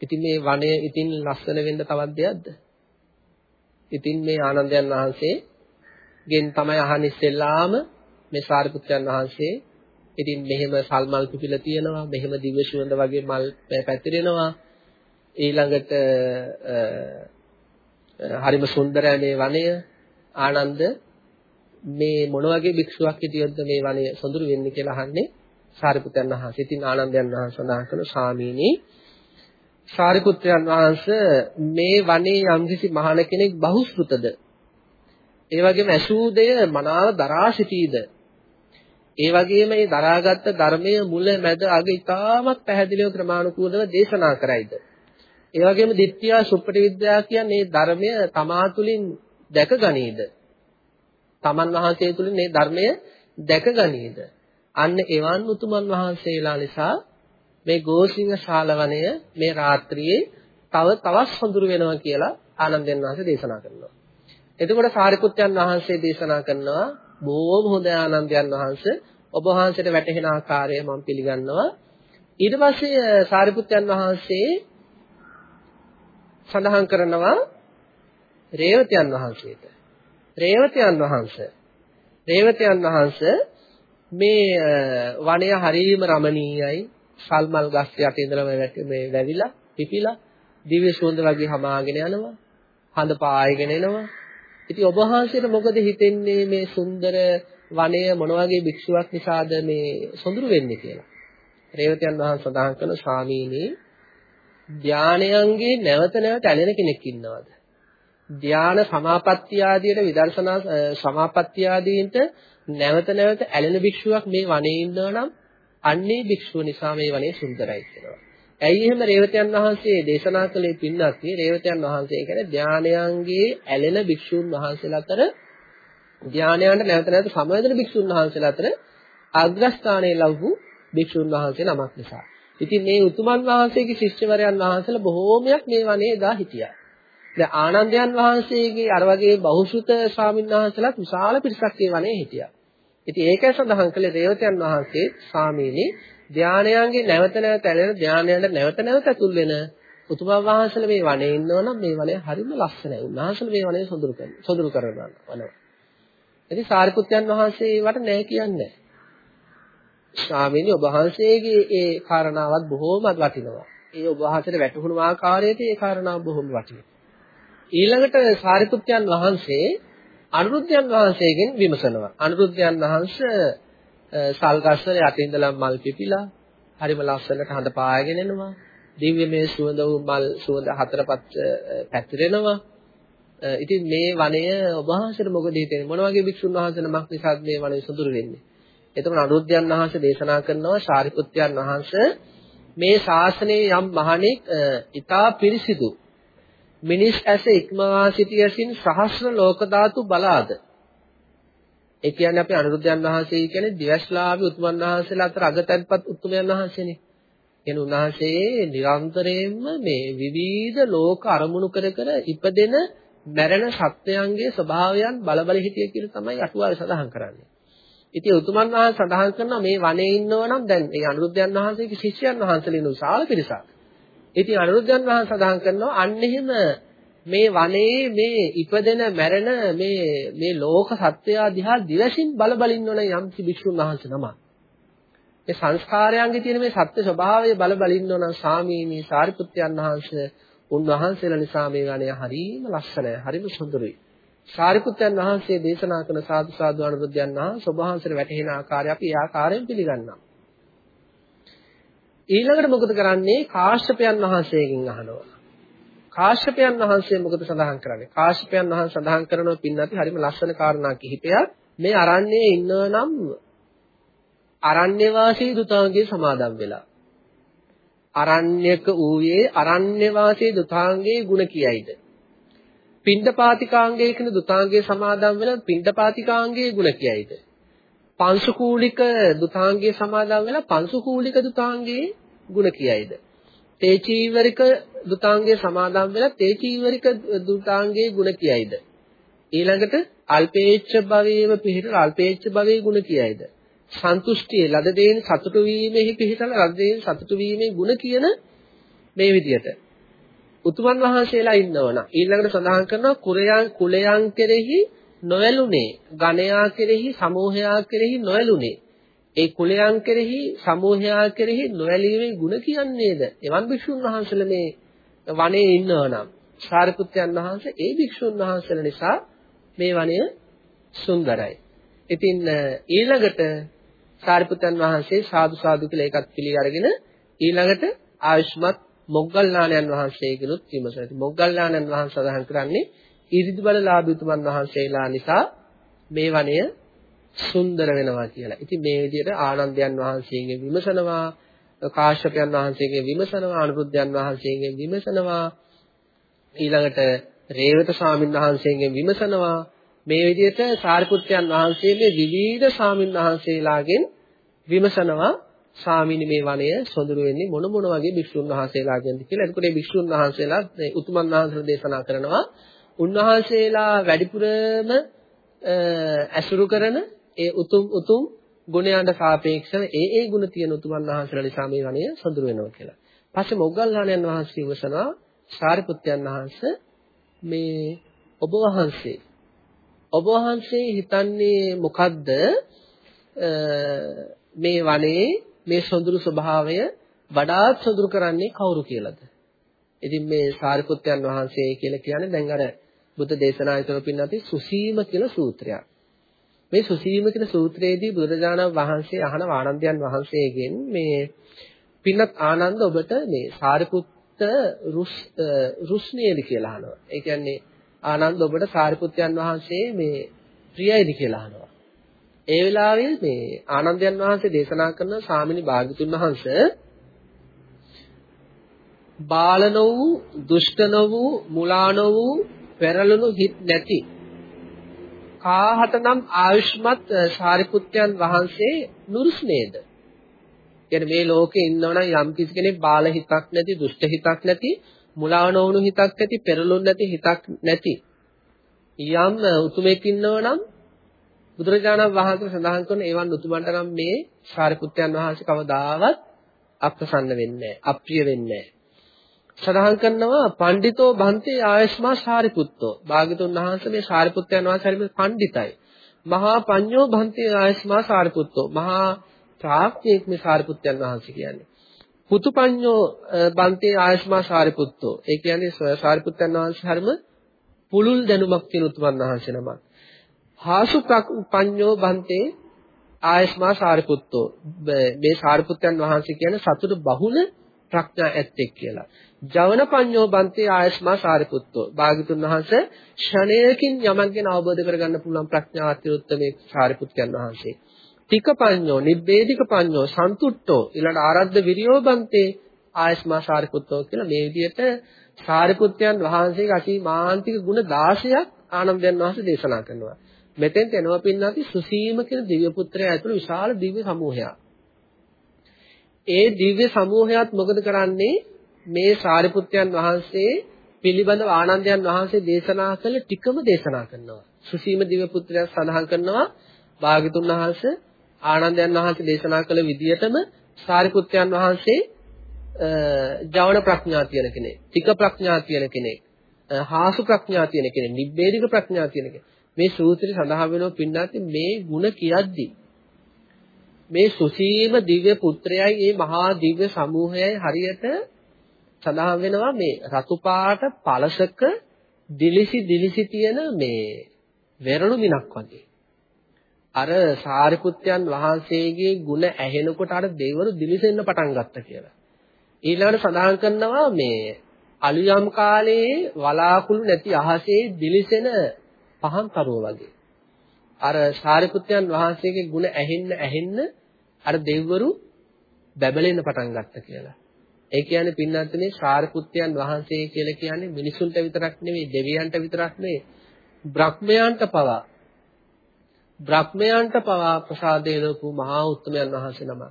[SPEAKER 1] ඉතින් මේ වනය ඉතින් ලස්සන වෙන්න තවත් දෙයක්ද? ඉතින් මේ ආනන්දයන් වහන්සේ ගෙන් තමයි අහන්න ඉස්සෙල්ලාම මේ සාරිපුත්‍රයන් වහන්සේ ඉතින් මෙහෙම සල්මල් පිපිලා තියෙනවා මෙහෙම දිව්‍ය සුවඳ වගේ මල් පැතිරෙනවා ඊළඟට හරිම සුන්දරයි මේ වනය ආනන්ද. මේ මොන වගේ භික්ෂුවක් හිටියොත්ද මේ වනය සොඳුරු වෙන්නේ කියලා අහන්නේ සාරිපුත්‍රයන් වහන්සේ. ඉතින් ආනන්දයන් වහන්සේ සඳහන් කරන ස්වාමීනි සාරිපුත්‍රයන් වහන්සේ මේ වනයේ යම්කිසි මහාන කෙනෙක් බහුශෘතද ඒ වගේම ඇසූ දෙය මනාව දරා සිටීද? ඒ වගේම මේ දරාගත් ධර්මයේ මුල මැද අග ඉතාමත් පැහැදිලිව ක්‍රමානුකූලව දේශනා කරයිද? ඒ වගේම දිට්ඨියා සුප්පටි විද්‍යා කියන්නේ මේ ධර්මය තමා තුළින් දැක ගනීද? තමන් වහන්සේ තුළින් මේ ධර්මය දැක ගනීද? අන්න එවන් උතුමන් වහන්සේලා නිසා මේ ගෝසිංහ ශාලවණය මේ රාත්‍රියේ තව තවත් සොඳුරු වෙනවා කියලා ආනන්දයන් වහන්සේ දේශනා කරනවා. එතකොට සාරිපුත්යන් වහන්සේ දේශනා කරනවා බොහොම හොඳ ආනන්දයන් වහන්සේ ඔබ වහන්සේට වැටහෙන ආකාරය මම පිළිගන්නවා. ඊට පස්සේ සාරිපුත්යන් වහන්සේ සඳහන් කරනවා රේවතයන් වහන්සේට. රේවතයන් වහන්සේ රේවතයන් වහන්සේ මේ වනය හරීම රමණීයයි. සල්මල් ගස් යට ඉඳලා මේ වැවිලා පිපිලා දිව්‍ය සුවඳ වගේ හමාගෙන යනවා. හඳ පායගෙන එනවා. ඉතින් ඔබ වහන්සේට මොකද හිතෙන්නේ මේ සුන්දර වනය මොන වගේ භික්ෂුවක් නිසාද මේ සොඳුරු වෙන්නේ කියලා. රේවතයන් වහන්සේ සඳහන් කරන ස්වාමීනි ධානයන්ගේ නැවත නැවත ඇලෙන කෙනෙක් ඉන්නවද? ධාන සමාපatti ආදියට විදර්ශනා සමාපatti ආදීන්ට නැවත නැවත ඇලෙන භික්ෂුවක් මේ වනයේ ඉන්නවා නම් අන්නේ භික්ෂුව නිසා මේ වනයේ සුන්දරයි කියනවා. ඇයි එහෙම රේවතයන් වහන්සේ දේශනා කළේ පින්නත් රේවතයන් වහන්සේ කියන්නේ ධානයන්ගේ ඇලෙන භික්ෂුන් වහන්සේලා අතර ධානයන්ට නැවත නැවත සමවැදෙන භික්ෂුන් වහන්සේලා අතර අග්‍රස්ථානයේ ලැබු භික්ෂුන් වහන්සේ නමක් නිසා. ඉතින් මේ උතුමන් වහන්සේගේ ශිෂ්‍යවරයන් වහන්සේලා බොහෝමයක් මේ වනයේ එදා හිටියා. දැන් ආනන්දයන් වහන්සේගේ අර වගේ බහුශෘත ස්වාමීන් වහන්සේලාත් විශාල පිරිසක් මේ වනයේ හිටියා. ඉතින් ඒකයි සඳහන් කළේ රේවතයන් වහන්සේ ස්වාමීනි ධානයන්ගේ නැවත නැවත ඇලෙන ධානයන්ට නැවත නැවත ඇතුල් වෙන උතුමන් වහන්සේලා මේ වනයේ ඉන්නවනම් මේ වනය හරිම ලස්සනයි. උන්වහන්සේලා මේ වනය සොඳුරු කරනවා. සොඳුරු කරනවා වනය. ඉතින් සාරිපුත්යන් වහන්සේ වට නෑ කියන්නේ. ස්වාමීනි ඔබ වහන්සේගේ ඒ කාරණාවත් බොහෝම වටිනවා. ඒ ඔබ වහන්සේට වැටහුණු ආකාරයට ඒ කාරණාව බොහොම වටිනවා. ඊළඟට සාරිපුත්යන් වහන්සේ අනුරුද්ධයන් වහන්සේගෙන් විමසනවා. අනුරුද්ධයන් වහන්සේ සල්ගස්වල යට ඉඳලා මල් පිපිලා හරිම ලස්සනට හඳ පායගෙන එනවා. දිව්‍යමය සුවඳ වූ මල් සුවඳ හතරපත් පැතිරෙනවා. ඉතින් මේ වනය ඔබ වහන්සේට මොකද හිතෙන්නේ? මොන වගේ භික්ෂුන් වහන්සේ නමක් නිසාද මේ වනය සුදුරු වෙන්නේ? එතකොට අනුරුද්ධයන් වහන්සේ දේශනා කරනවා ශාරිපුත්යන් වහන්සේ මේ ශාසනයේ යම් මහණෙක් ඊතා පිරිසිදු මිනිස් ඇස ඉක්මවා සිටියසින් සහස්‍ර ලෝක ධාතු බලාද ඒ කියන්නේ අපි අනුරුද්ධයන් වහන්සේ කියන්නේ දිවස්ලාභී උතුමන් වහන්සේලා අතර අගතැන්පත් උතුමයන් වහන්සේනේ. එන උන්වහන්සේ නිරන්තරයෙන්ම මේ විවිධ ලෝක අරමුණු කර කර ඉපදෙන මැරෙන සත්‍යයන්ගේ ස්වභාවයන් බලබල හිටිය කියලා තමයි අටුවාවේ සඳහන් කරන්නේ. ඉතින් උතුමන් වහන්සේ සඳහන් කරනවා මේ වනයේ ඉන්නව නම් දැන් ඒ අනුරුද්ධයන් වහන්සේගේ ශිෂ්‍යයන් වහන්සේලා ඉන්න විශාල පිරිසක්. ඉතින් අනුරුද්ධයන් වහන්සේ සඳහන් කරනවා අන්න එහෙම මේ වනයේ මේ ඉපදෙන මැරෙන මේ මේ ලෝක සත්‍යය දිහා දිවසින් බල බල ඉන්නවන යම් භික්ෂුන් වහන්සේ නම. මේ සංස්කාරයන්ගේ තියෙන මේ සත්‍ය ස්වභාවය බල බල ඉන්නවනම් සාමීනි සාරිපුත්යන් වහන්සේ උන්වහන්සේලා නිසා මේ වනය හරිම ලස්සනයි හරිම සුන්දරයි. සාරිපුත්යන් වහන්සේ දේශනා කරන සාදු සාදු අනුරුද්ධයන් වහන්සේ සබහාන්සර වැටහෙන ආකාරය අපි ඒ ආකාරයෙන් පිළිගන්නවා. ඊළඟට මොකද කරන්නේ කාශ්‍යපයන් වහන්සේගෙන් අහනවා. කාශ්‍යපයන් වහන්සේ මොකද සඳහන් කරන්නේ? කාශ්‍යපයන් වහන්සේ සඳහන් කරනවා පින්නati හරිම ලස්සන කාරණා කිහිපයක්. මේ අරණ්‍යයේ ඉන්න නම් අරණ්‍ය වාසී දුතාංගයේ සමාදම් වෙලා. අරණ්‍යක ඌයේ අරණ්‍ය වාසී දුතාංගයේ ගුණ කියයිද? පිණ්ඩපාතිකාංගයේ කියන දුතාංගයේ සමාදම් වෙලා පිණ්ඩපාතිකාංගයේ ගුණ කියයිද? පංසුකූලික දුතාංගයේ සමාදම් වෙලා පංසුකූලික දුතාංගයේ ගුණ කියයිද? තේචීවරික දුතාංගයේ සමාදම් වෙලා තේචීවරික දුතාංගයේ ගුණ කියයිද? ඊළඟට අල්පේච්ඡ භවයේම පිහිටල අල්පේච්ඡ භවයේ ගුණ කියයිද? සන්තුෂ්ටියේ ලද දෙයින් සතුටු වීමෙහි පිහිටල ලද දෙයින් සතුටු වීමේ ගුණ කියන මේ විදිහට උතුමන් වහන්සේලා ඉන්නවනම් ඊළඟට සඳහන් කරනවා කුරයන් කුලයන් කෙරෙහි නොයලුනේ ගණයා කෙරෙහි සමූහයා කෙරෙහි නොයලුනේ ඒ කුලයන් කෙරෙහි සමූහයා කෙරෙහි නොඇලීමේ ಗುಣ කියන්නේද? එවන් භික්ෂුන් වහන්සේලා මේ වනයේ ඉන්නවනම් සාරිපුත්යන් වහන්සේ ඒ භික්ෂුන් වහන්සේලා නිසා මේ වනය සුන්දරයි. ඉතින් ඊළඟට සාරිපුත්යන් වහන්සේ සාදු සාදු කියලා එකක් පිළි අරගෙන ඊළඟට ආයුෂ්මත් මොග්ගල්ලාණන් වහන්සේගෙනුත් විමසනවා. මොග්ගල්ලාණන් වහන්සේ සඳහන් කරන්නේ ඉරිදි බලලාභීතුමන් වහන්සේලා නිසා මේ වනය සුන්දර වෙනවා කියලා. ඉතින් මේ විදිහට ආනන්දයන් වහන්සේගෙන් විමසනවා, කාශ්‍යපයන් වහන්සේගෙන් විමසනවා, අනුරුද්ධයන් වහන්සේගෙන් විමසනවා. ඊළඟට රේවත ස්වාමීන් වහන්සේගෙන් විමසනවා. මේ විදිහට සාරිපුත්‍රයන් වහන්සේ මේ විවිධ ස්වාමීන් වහන්සේලාගෙන් විමසනවා. ස්වාමීනි මේ වනය සොඳුරු වෙන්නේ මොන මොන වගේ භික්ෂුන් වහන්සේලාගෙන්ද කියලා. එතකොට මේ භික්ෂුන් වහන්සේලා උතුමන් වහන්සේලා දේශනා කරනවා උන්වහන්සේලා වැඩිපුරම ඇසුරු කරන ඒ උතුම් උතුම් ගුණයන්ට සාපේක්ෂව ඒ ඒ ගුණ තියෙන උතුමන් වහන්සේලා නිසා මේ වණය සඳුර වෙනවා කියලා. පස්සේ මොග්ගල්ලාණන් වහන්සේ ඉවසනවා සාරිපුත්යන් වහන්සේ මේ ඔබ වහන්සේ ඔබ වහන්සේ හිතන්නේ මොකද්ද මේ වනේ මේ සොඳුරු ස්වභාවය වඩාත් සොඳුරු කරන්නේ කවුරු කියලාද? ඉතින් මේ සාරිපුත්යන් වහන්සේ කියලා කියන්නේ දැන් අර බුද්ධ දේශනා විතර පින්නති සුසීම කියලා සූත්‍රයක්. මේ සුසීම කියන සූත්‍රයේදී බුදුරජාණන් වහන්සේ අහන ආනන්දයන් වහන්සේගෙන් මේ පින්නත් ආනන්ද ඔබට මේ සාරිපුත්ත රුස් රුස්නියද කියලා අහනවා. ඒ කියන්නේ ආනන්ද ඔබට සාරිපුත්යන් වහන්සේ මේ ප්‍රියයිද කියලා අහනවා. ඒ වෙලාවේ මේ ආනන්දයන් වහන්සේ දේශනා කරන සාමිනි භාග්‍යතුන් වහන්සේ බාලන වූ, දුෂ්ටන වූ, මුලාන වූ, පෙරළුණු හිත් නැති කාහතනම් ආයුෂ්මත් සාරිපුත්යන් වහන්සේ නුරුස් නේද? කියන්නේ මේ ලෝකේ ඉන්නවනම් යම් කිසි කෙනෙක් බාල හිතක් නැති, දුෂ්ට හිතක් නැති, මුලා නොවුණු හිතක් නැති, පෙරළුණු නැති හිතක් නැති යම් උතුමෙක් ඉන්නවනම් බුදුරජාණන් වහන්සේ සඳහන් කරන ඒවන් උතුමන්ට නම් මේ සාරිපුත්යන් වහන්සේ කවදාවත් අප්‍රසන්න වෙන්නේ නැහැ, අප්‍රිය වෙන්නේ නැහැ. සඳහන් කරනවා පඬිතෝ බන්තේ ආයස්මා සාරිපුත්තෝ. භාග්‍යතුන් වහන්සේ මේ සාරිපුත්තයන් වහන්සේ හරිම පඬිතයි. මහා පඤ්ඤෝ බන්තේ ආයස්මා සාරිපුත්තෝ. මහා ප්‍රාඥෙක් මේ සාරිපුත්තයන් වහන්සේ කියන්නේ. පුතුපඤ්ඤෝ බන්තේ ආයස්මා සාරිපුත්තෝ. ඒ කියන්නේ සාරිපුත්තයන් වහන්සේ හරිම පුළුල් දැනුමක් තියෙන උතුමන් වහන්සේ නමක්. හාසු පඤ්ඤෝ බන්තේ ආයස්මා සාරිපුත්තෝ. මේ සාරිපුත්තයන් වහන්සේ කියන්නේ සතුට බහුල ප්‍රඥා ඇත්තෙක් කියලා. ජවන පඤ්ඤෝ බන්තේ ආයස්මා සාරිපුත්තෝ. භාග්‍යතුන් වහන්සේ ෂණයකින් යමක් ගැන අවබෝධ කරගන්න පුළුවන් ප්‍රඥාවත් උත්තමේ සාරිපුත්යන් වහන්සේ. තික පඤ්ඤෝ නිබ්බේධික පඤ්ඤෝ සන්තුට්ඨෝ ඊළඟ ආරද්ධ විරියෝ බන්තේ ආයස්මා සාරිපුත්තෝ කියලා මේ විදිහට සාරිපුත්යන් වහන්සේගේ අසීමාන්තික ගුණ 16ක් ආනන්දයන් වහන්සේ දේශනා කරනවා. මෙතෙන්ට එනවා පින්නati සුසීම කියන දිව්‍ය පුත්‍රයා ඇතුළු විශාල දිව්‍ය සමූහයක්. ඒ දිව්‍ය සමූහයත් මොකද කරන්නේ මේ සාරිපුත්යන් වහන්සේ පිළිබඳව ආනන්දයන් වහන්සේ දේශනා කළ ටිකම දේශනා කරනවා. සුසීම දිව්‍ය පුත්‍රයා සඳහන් කරනවා භාග්‍යතුන් වහන්සේ ආනන්දයන් වහන්සේ දේශනා කළ විදියටම සාරිපුත්යන් වහන්සේ ජවන ප්‍රඥා තියෙන කෙනෙක්, ටික ප්‍රඥා තියෙන කෙනෙක්, හාසු ප්‍රඥා තියෙන කෙනෙක්, නිබ්බේධික ප්‍රඥා තියෙන කෙනෙක්. මේ සූත්‍රය සඳහන් වෙනවා පින්නාති මේ ಗುಣ කියද්දී මේ සුසීම දිව්‍ය පුත්‍රයයි මේ මහා දිව්‍ය සමූහයයි හරියට සඳහන් වෙනවා මේ රතු පාට පළසක දිලිසි දිලිසි තියෙන මේ වෙරළු මිනක් වගේ. අර සාරිපුත්යන් වහන්සේගේ ಗುಣ ඇහෙනකොට අර දෙවරු දිලිසෙන්න පටන් ගත්තා කියලා. ඊළඟට සඳහන් කරනවා මේ අලුයම් කාලයේ වලාකුළු නැති අහසේ දිලිසෙන පහන් තරුව වගේ. අර සාරිපුත්යන් වහන්සේගේ ಗುಣ ඇහෙන්න ඇහෙන්න අර දෙවිවරු බැබලෙන්න පටන් ගත්තා කියලා. ඒ කියන්නේ පින්නත් මේ ශාරිපුත්යන් වහන්සේ කියලා කියන්නේ මිනිසුන්ට විතරක් නෙවෙයි දෙවියන්ට විතරක් නෙවෙයි බ්‍රහ්මයන්ට පවා බ්‍රහ්මයන්ට පවා ප්‍රසාදේ ලෝකු මහා උත්තමයන් වහන්සේ නම.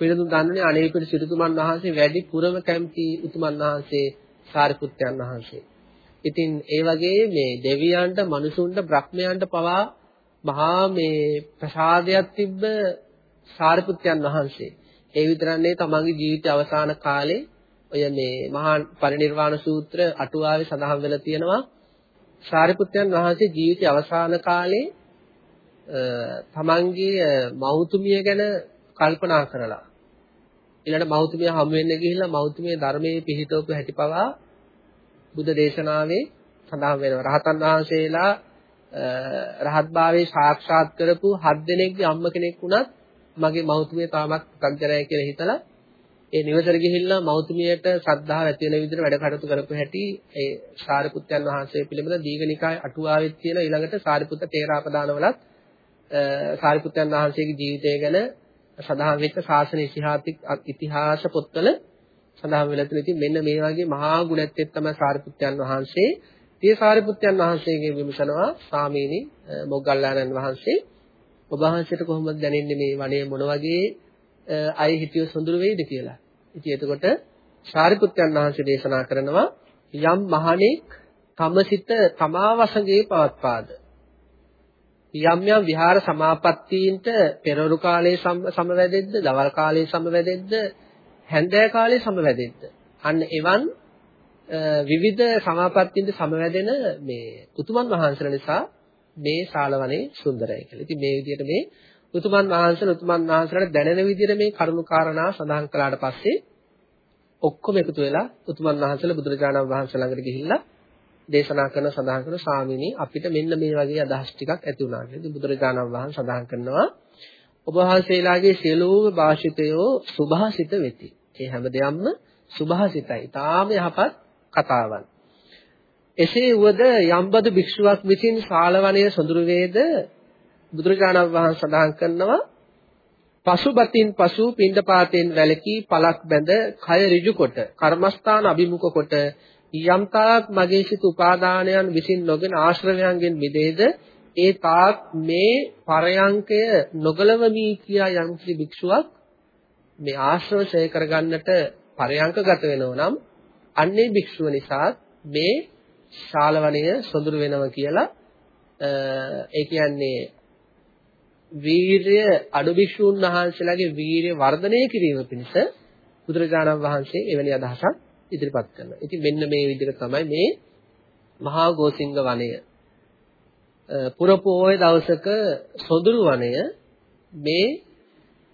[SPEAKER 1] පිළිතුරු දන්නේ අනේපිට සිටුතුමන් වහන්සේ වැඩි පුරම කැමති උතුමන් වහන්සේ ශාරිපුත්යන් වහන්සේ. ඉතින් ඒ වගේ මේ දෙවියන්ට මනුසුන්ට බ්‍රහ්මයන්ට පවා මහා මේ ප්‍රසාදයක් තිබ්බ සාරිපුත්යන් වහන්සේ. ඒ විතරන්නේ තමන්ගේ ජීවිත අවසාන කාලේ ඔය මේ මහා පරිනිර්වාණ සූත්‍ර අටුවාවේ සඳහන් වෙලා තියෙනවා සාරිපුත්යන් වහන්සේ ජීවිත අවසාන කාලේ තමන්ගේ මෞතුමිය ගැන කල්පනා කරලා ඊළඟ මෞතුමිය හමු වෙන්න ගිහිල්ලා මෞතුමිය ධර්මයේ පිහිටවපු හැටි පවා බුද්ධ දේශනාවේ සඳහන් වෙනවා. රහතන් වහන්සේලා රහත්භාවයේ සාක්ෂාත් කරපු හත් දෙනෙක්ගේ අම්ම කෙනෙක් වුණත් මගේ මෞතුමිය තාමත් ප්‍රඥාය කියලා හිතලා ඒ නිවසට ගිහිල්ලා මෞතුමියට ශ්‍රද්ධාව ඇති වෙන විදිහට වැඩ කටයුතු කරපු හැටි ඒ සාරිපුත්යන් වහන්සේ පිළිබඳ දීඝනිකාය අටුවාවෙත් තියෙන ඊළඟට සාරිපුත්ත තේරාපදානවලත් සාරිපුත්යන් වහන්සේගේ ජීවිතය ගැන සඳහන් වෙච්ච ශාසන ඉතිහාස පොත්වල සඳහන් වෙලා තියෙන ඉතින් මෙන්න මේ වගේ මහා ගුණැත්තෙක් තමයි සාරිපුත්යන් වහන්සේ. ඒ සාරිපුත්යන් වහන්සේගෙන් විමසනවා ස්වාමීනි මොග්ගල්ලානන් වහන්සේ ඔබ වහන්සේට කොහොමද දැනෙන්නේ මේ වනයේ මොන වගේ අය හිටියොත් සොඳුරු වෙයිද කියලා. ඉතින් එතකොට සාරිපුත්යන් වහන්සේ දේශනා කරනවා යම් මහණෙක් තමසිත තමා වශයෙන් පවත්පාද යම් යම් විහාර සමාපත්තීන්ට පෙරවරු කාලයේ සමවැදෙද්ද දවල් කාලයේ සමවැදෙද්ද හැන්දෑ කාලයේ සමවැදෙද්ද අන්න එවන් විවිධ සමාපත්තීන්ට සමවැදෙන මේ උතුමන් වහන්සේලා නිසා මේ ශාලවනේ සුන්දරයි කියලා. ඉතින් මේ විදිහට මේ උතුමන් වහන්සේලා උතුමන් වහන්සේලාට දැනෙන විදිහට මේ කරුණු කාරණා සඳහන් කළාට පස්සේ ඔක්කොම එකතු වෙලා උතුමන් වහන්සේලා බුදුරජාණන් වහන්සේ ළඟට ගිහිල්ලා දේශනා කරන සඳහන් කරන ස්වාමීනි අපිට මෙන්න මේ වගේ අදහස් ටිකක් ඇති වුණා කියලා. ඉතින් බුදුරජාණන් වහන්සේ සඳහන් කරනවා ඔබ වහන්සේලාගේ සියලුම භාෂිතයෝ සුභාසිත වෙති. ඒ හැම දෙයක්ම සුභාසිතයි. තාම යහපත් කතාවන්. එසේ වුවද යම්බදු භික්ෂුවක් විසින් ශාලවණය සොඳුරු වේද බුදුරජාණන් වහන්සේ සඳහන් කරනවා පසුබතින් පසු පින්ඩපාතයෙන් වැළකී පලක් බැඳ කය ඍජු කොට කර්මස්ථාන අභිමුඛ කොට යම් තාක් මගේ සිත උපාදානයන් විසින් නොගෙන ආශ්‍රවයන්ගෙන් මිදේද ඒ තාක් මේ පරයන්කය නොගලවමි කියා යම් කිසි භික්ෂුවක් මේ ආශ්‍රව ශේ කරගන්නට පරයන්කගත වෙනව නම් අන්නේ භික්ෂුව නිසා මේ ශාලවණය සොඳුරු වෙනවා කියලා ඒ කියන්නේ වීරය අඩු භික්ෂූන් වහන්සේලාගේ වීරය වර්ධනය කිරීම පිණිස බුදුරජාණන් වහන්සේ එවැනි අදහසක් ඉදිරිපත් කරනවා. ඉතින් මෙන්න මේ විදිහට තමයි මේ මහා ගෝසිංග වනය පුරපෝය දවසක සොඳුරු වනය මේ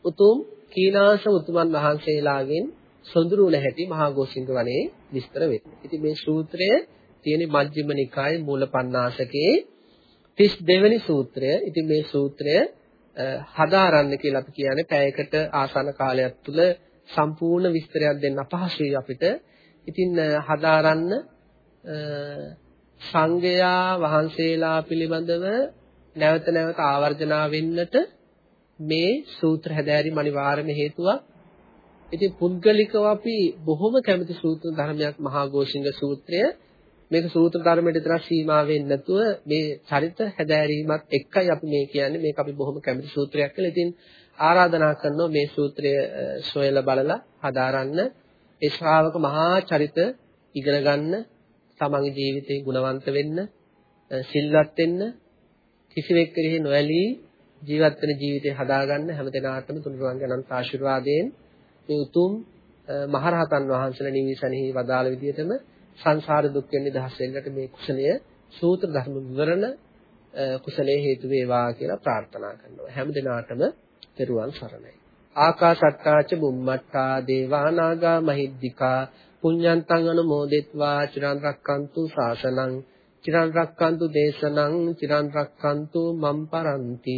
[SPEAKER 1] උතුම් කීනාස උතුමන් වහන්සේලාගෙන් සොඳුරු නැහැටි මහා ගෝසිංග වනයේ විස්තර වෙන්නේ. ඉතින් මේ සූත්‍රය තියෙන මජ්ක්‍ධිම නිකායේ මූලපණ්ණාසකේ 32 වෙනි සූත්‍රය. ඉතින් මේ සූත්‍රය හදාරන්න කියලා අපි කියන්නේ පැයකට ආසන්න කාලයක් තුල සම්පූර්ණ විස්තරයක් දෙන්න අපහසුයි අපිට. ඉතින් හදාරන්න සංඝයා වහන්සේලා පිළිබඳව නැවත නැවත ආවර්ජනා වෙන්නට මේ සූත්‍ර හැදෑරීම අනිවාර්යම හේතුවක්. ඉතින් පුද්ගලිකව අපි බොහොම කැමති සූත්‍ර ධර්මයක් මහා ഘോഷිංග සූත්‍රය. මේක සූත්‍ර ධර්මයට විතර සීමා වෙන්නේ නැතුව මේ චරිත හැදෑරීමත් එක්කයි අපි මේ කියන්නේ මේක අපි බොහොම කැමති සූත්‍රයක් කියලා. ඉතින් ආරාධනා කරනවා මේ සූත්‍රය සොයලා බලලා හදාරන්න. ඒ ශ්‍රාවක මහා චරිත ඉගෙන ගන්න, තමන්ගේ ජීවිතේ ගුණවන්ත වෙන්න, සිල්වත් වෙන්න, කිසිවෙක් කෙරෙහි නොඇලී ජීවත් වෙන ජීවිතය හදාගන්න හැම දිනාටම තුනුරුවන්ගේ අනන්ත ආශිර්වාදයෙන් මේ උතුම් මහරහතන් වහන්සේලා නිවිසනෙහි වදාළ විදිහටම සංසාර දුක්ෙන් නිදහස් වෙන්නට මේ කුසලය සූත්‍ර ධර්ම විවරණ කුසලයේ හේතු වේවා කියලා ප්‍රාර්ථනා කරනවා. හැම දිනාටම පෙරුවන් සරණයි. ආකාසට්ටාච බුම්මට්ටා දේවානාගා මහිද්దికා පුඤ්ඤන්තං අනුමෝදෙත්වා. චිරන් රැක්කන්තු ශාසනං චිරන් රක්칸තු දේශනං චිරන් රක්칸තු මම් පරන්ති.